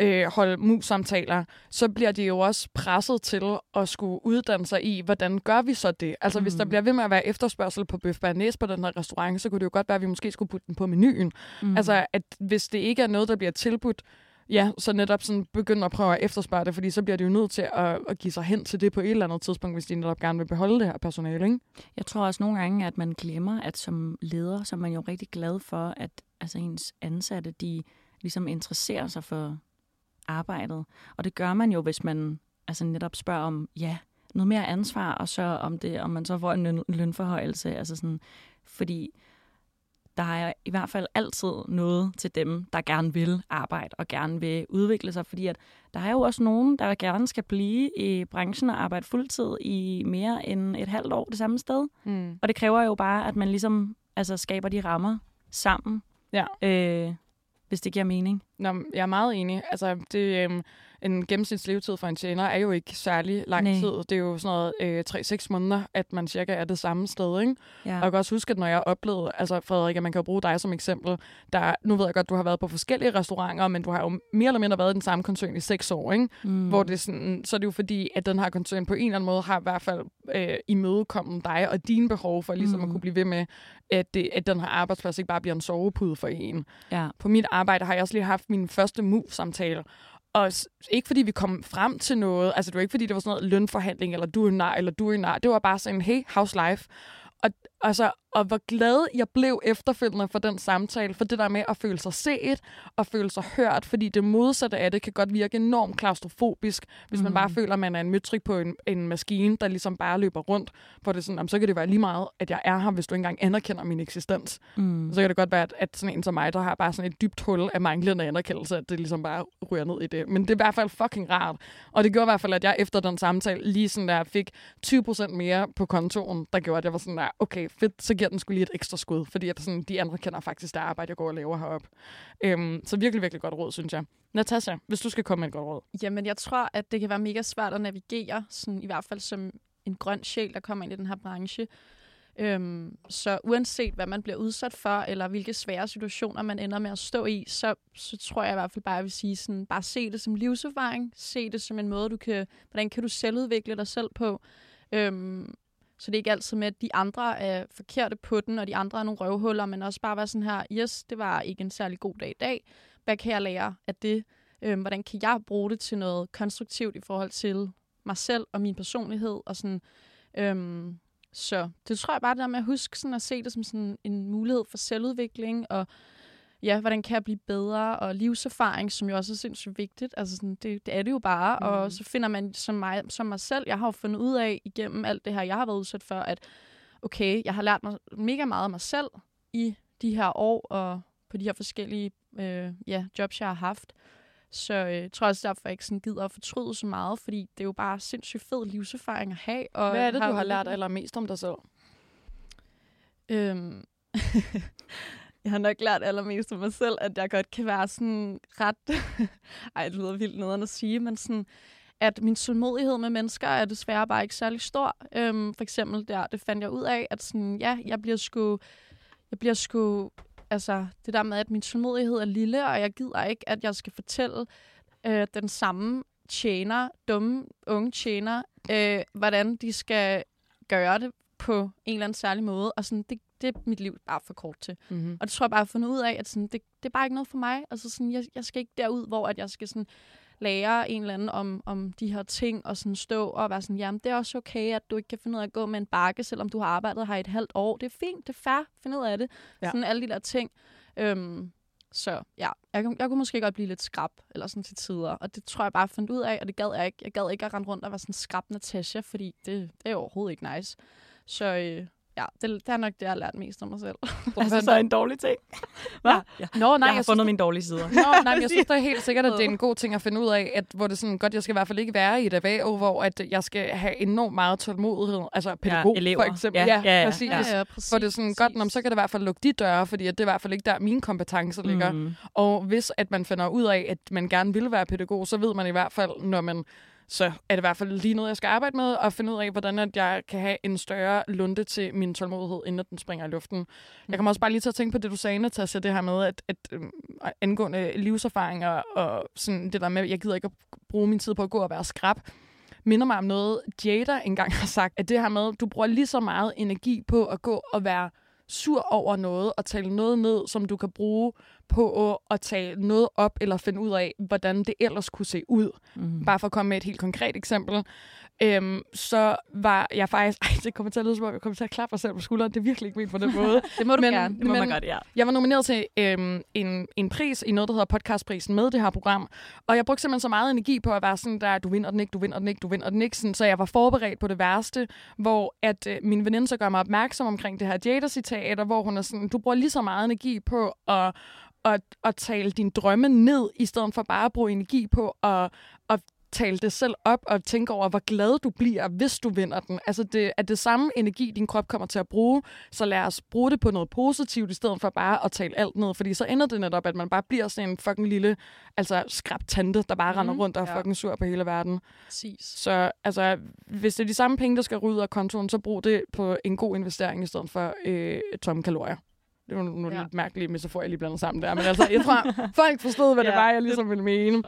øh, holde mus-samtaler, så bliver de jo også presset til at skulle uddanne sig i, hvordan gør vi så det? Altså mm. hvis der bliver ved med at være efterspørgsel på bøf næs på den her restaurant, så kunne det jo godt være, at vi måske skulle putte den på menuen. Mm. Altså at hvis det ikke er noget, der bliver tilbudt, Ja, så netop sådan begynde at prøve at efterspørge det, fordi så bliver de jo nødt til at, at give sig hen til det på et eller andet tidspunkt, hvis de netop gerne vil beholde det her personale, ikke? Jeg tror også nogle gange, at man glemmer, at som leder, så er man jo rigtig glad for, at altså ens ansatte, de ligesom interesserer sig for arbejdet. Og det gør man jo, hvis man altså netop spørger om, ja, noget mere ansvar, og så om, det, om man så får en lønforhøjelse. Altså sådan, fordi der er i hvert fald altid noget til dem, der gerne vil arbejde og gerne vil udvikle sig, fordi at der er jo også nogen, der gerne skal blive i branchen og arbejde fuldtid i mere end et halvt år det samme sted. Mm. Og det kræver jo bare, at man ligesom altså, skaber de rammer sammen, ja. øh, hvis det giver mening. Nå, jeg er meget enig. Altså, det, øhm, en gennemsnitslevetid for en tjener er jo ikke særlig lang Nej. tid. Det er jo sådan noget øh, 3-6 måneder, at man cirka er det samme sted. Ikke? Ja. Og jeg kan også huske, at når jeg oplevede, altså Frederik, at man kan jo bruge dig som eksempel, der, nu ved jeg godt, du har været på forskellige restauranter, men du har jo mere eller mindre været i den samme koncern i 6 år. Ikke? Mm. Hvor det sådan, så er det jo fordi, at den her koncern på en eller anden måde har i hvert fald øh, imødekommet dig og dine behov for ligesom mm. at kunne blive ved med, at, det, at den her arbejdsplads ikke bare bliver en sovepude for en. Ja. På mit arbejde har jeg også lige haft min første MOVE-samtale, og ikke fordi vi kom frem til noget, altså det var ikke fordi det var sådan noget lønforhandling, eller du er nar, eller du er nar. Det var bare sådan, hey, house life. Og, altså, og hvor glad jeg blev efterfølgende for den samtale, for det der med at føle sig set og føle sig hørt, fordi det modsatte af det kan godt virke enormt klaustrofobisk, hvis mm. man bare mm. føler, at man er en møtrik på en, en maskine, der ligesom bare løber rundt, for det er sådan, jamen, så kan det være lige meget, at jeg er her, hvis du ikke engang anerkender min eksistens. Mm. Så kan det godt være, at, at sådan en som mig, der har bare sådan et dybt hul af manglende anerkendelse, at det ligesom bare ryger ned i det. Men det er i hvert fald fucking rart. Og det gjorde i hvert fald, at jeg efter den samtale lige sådan der fik 20% mere på kontoen, der gjorde, at jeg var sådan der, okay, fedt, så giver den skulle lige et ekstra skud, fordi at sådan, de andre kender faktisk det arbejde, jeg går og laver heroppe. Øhm, så virkelig, virkelig godt råd, synes jeg. Natasha, hvis du skal komme med et godt råd. Jamen, jeg tror, at det kan være mega svært at navigere, sådan, i hvert fald som en grøn sjæl, der kommer ind i den her branche. Øhm, så uanset hvad man bliver udsat for, eller hvilke svære situationer man ender med at stå i, så, så tror jeg i hvert fald bare, at jeg vil sige sådan, bare se det som livserfaring. Se det som en måde, du kan, hvordan kan du selvudvikle dig selv på. Øhm, så det er ikke altid med, at de andre er forkerte på den, og de andre er nogle røvhuller, men også bare være sådan her, yes, det var ikke en særlig god dag i dag. Hvad kan jeg lære af det? Øhm, hvordan kan jeg bruge det til noget konstruktivt i forhold til mig selv og min personlighed? Og sådan, øhm, så det tror jeg bare, det der med at huske sådan at se det som sådan en mulighed for selvudvikling, og ja, hvordan kan jeg blive bedre, og livserfaring, som jo også er sindssygt vigtigt. Altså sådan, det, det er det jo bare, mm. og så finder man som mig, som mig selv, jeg har jo fundet ud af igennem alt det her, jeg har været udsat for, at okay, jeg har lært mig mega meget af mig selv i de her år, og på de her forskellige øh, ja, jobs, jeg har haft. Så øh, jeg tror også derfor, jeg ikke sådan gider at fortryde så meget, fordi det er jo bare sindssygt fed livserfaring at have. Og Hvad er det, du har lært allermest om dig selv? Øhm, jeg har nok lært allermest om mig selv, at jeg godt kan være sådan ret... Ej, det lyder vildt nederen at sige, men sådan, at min tålmodighed med mennesker er desværre bare ikke særlig stor. Øhm, for eksempel der, det fandt jeg ud af, at sådan, ja, jeg bliver sgu... Jeg bliver sgu... Altså, det der med, at min tålmodighed er lille, og jeg gider ikke, at jeg skal fortælle øh, den samme tjener, dumme unge tjener, øh, hvordan de skal gøre det på en eller anden særlig måde. Og sådan, det, det er mit liv bare for kort til. Mm-hmm. Og det tror jeg bare, jeg har fundet ud af, at sådan, det, det er bare ikke noget for mig. Altså sådan, jeg, jeg skal ikke derud, hvor at jeg skal sådan, lære en eller anden om, om de her ting, og sådan stå og være sådan, jamen det er også okay, at du ikke kan finde ud af at gå med en bakke, selvom du har arbejdet her i et halvt år. Det er fint, det er fair, find ud af det. Ja. Sådan alle de der ting. Øhm, så ja, jeg, jeg kunne måske godt blive lidt skrab, eller sådan til tider. Og det tror jeg bare, jeg fandt ud af, og det gad jeg ikke. Jeg gad ikke at rende rundt og være sådan skrab Natasha, fordi det, det er overhovedet ikke nice. Så øh, ja, det, det er nok det, jeg har lært mest om mig selv. Altså, så en dårlig ting. Hvad? Ja. Nå, nej, jeg har jeg fundet mine dårlige sider. Nå, nej, jeg synes da helt sikkert, at det er en god ting at finde ud af, at hvor det sådan, godt, jeg skal i hvert fald ikke være i et erhverv, hvor at jeg skal have enormt meget tålmodighed. Altså pædagog, elever. for eksempel. Ja, Ja, ja, ja, præcis. ja. ja, præcis. Hvor det er sådan, godt, men så kan det i hvert fald lukke de døre, fordi at det er i hvert fald ikke der, mine kompetencer ligger. Mm. Og hvis at man finder ud af, at man gerne vil være pædagog, så ved man i hvert fald, når man så er det i hvert fald lige noget, jeg skal arbejde med, og finde ud af, hvordan at jeg kan have en større lunde til min tålmodighed, inden den springer i luften. Jeg kommer også bare lige til at tænke på det, du sagde, Natasja, det her med, at, at øh, angående livserfaringer og sådan det der med, at jeg gider ikke at bruge min tid på at gå og være skrab, minder mig om noget, Jada engang har sagt, at det her med, at du bruger lige så meget energi på at gå og være sur over noget og tale noget ned, som du kan bruge på at tale noget op eller finde ud af, hvordan det ellers kunne se ud. Mm. Bare for at komme med et helt konkret eksempel. Øhm, så var jeg faktisk... Ej, det kommer til at lyde som om, jeg kommer til at klappe mig selv på skulderen. Det er virkelig ikke ment på den måde. det må du men- gerne. Det må men- man godt, ja. Jeg var nomineret til øhm, en, en pris i noget, der hedder podcastprisen med det her program. Og jeg brugte simpelthen så meget energi på at være sådan der, du vinder den ikke, du vinder den ikke, du vinder den ikke. Sådan, så jeg var forberedt på det værste, hvor at øh, min veninde så gør mig opmærksom omkring det her Jada-citat, og hvor hun er sådan, du bruger lige så meget energi på at, at, at tale dine drømme ned, i stedet for bare at bruge energi på at, at tale det selv op og tænke over, hvor glad du bliver, hvis du vinder den. Altså, det er det samme energi, din krop kommer til at bruge, så lad os bruge det på noget positivt, i stedet for bare at tale alt ned, fordi så ender det netop, at man bare bliver sådan en fucking lille, altså skrab tante, der bare mm, render rundt og er ja. fucking sur på hele verden. Præcis. Så altså, hvis det er de samme penge, der skal ud af kontoen, så brug det på en god investering, i stedet for øh, tomme kalorier. Det var nogle Ja. ja. lidt mærkelige metaforer, jeg lige blandet sammen der. Men altså, jeg tror, folk forstod, hvad det Ja, var, jeg ligesom ville mene.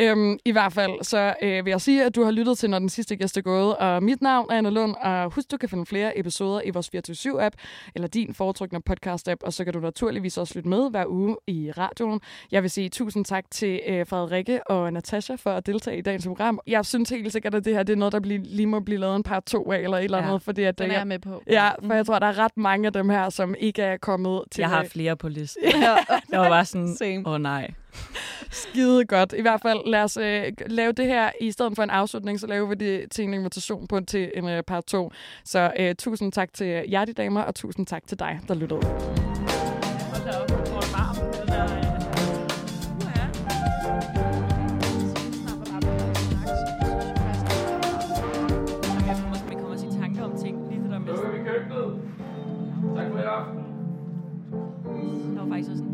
Øhm, I hvert fald, så øh, vil jeg sige, at du har lyttet til, når den sidste gæst er gået. Og mit navn er Anna Lund, og husk, du kan finde flere episoder i vores 24-7-app, eller din foretrukne podcast-app, og så kan du naturligvis også lytte med hver uge i radioen. Jeg vil sige tusind tak til øh, Frederikke og Natasha for at deltage i dagens program. Jeg synes helt sikkert, at det her det er noget, der bliver, lige må blive lavet en par to af, eller et eller Ja. andet, fordi at, Den øh, er jeg med på. Ja, for jeg tror, der er ret mange af dem her, som ikke er kommet til Jeg har flere på listen. Ja. Jeg var bare sådan, Same. åh oh, nej. skide godt. I hvert fald, lad os øh, lave det her, i stedet for en afslutning, så laver vi det til en invitation på til en øh, part 2. Så øh, tusind tak til jer, de damer, og tusind tak til dig, der lyttede. Hold da op, Tak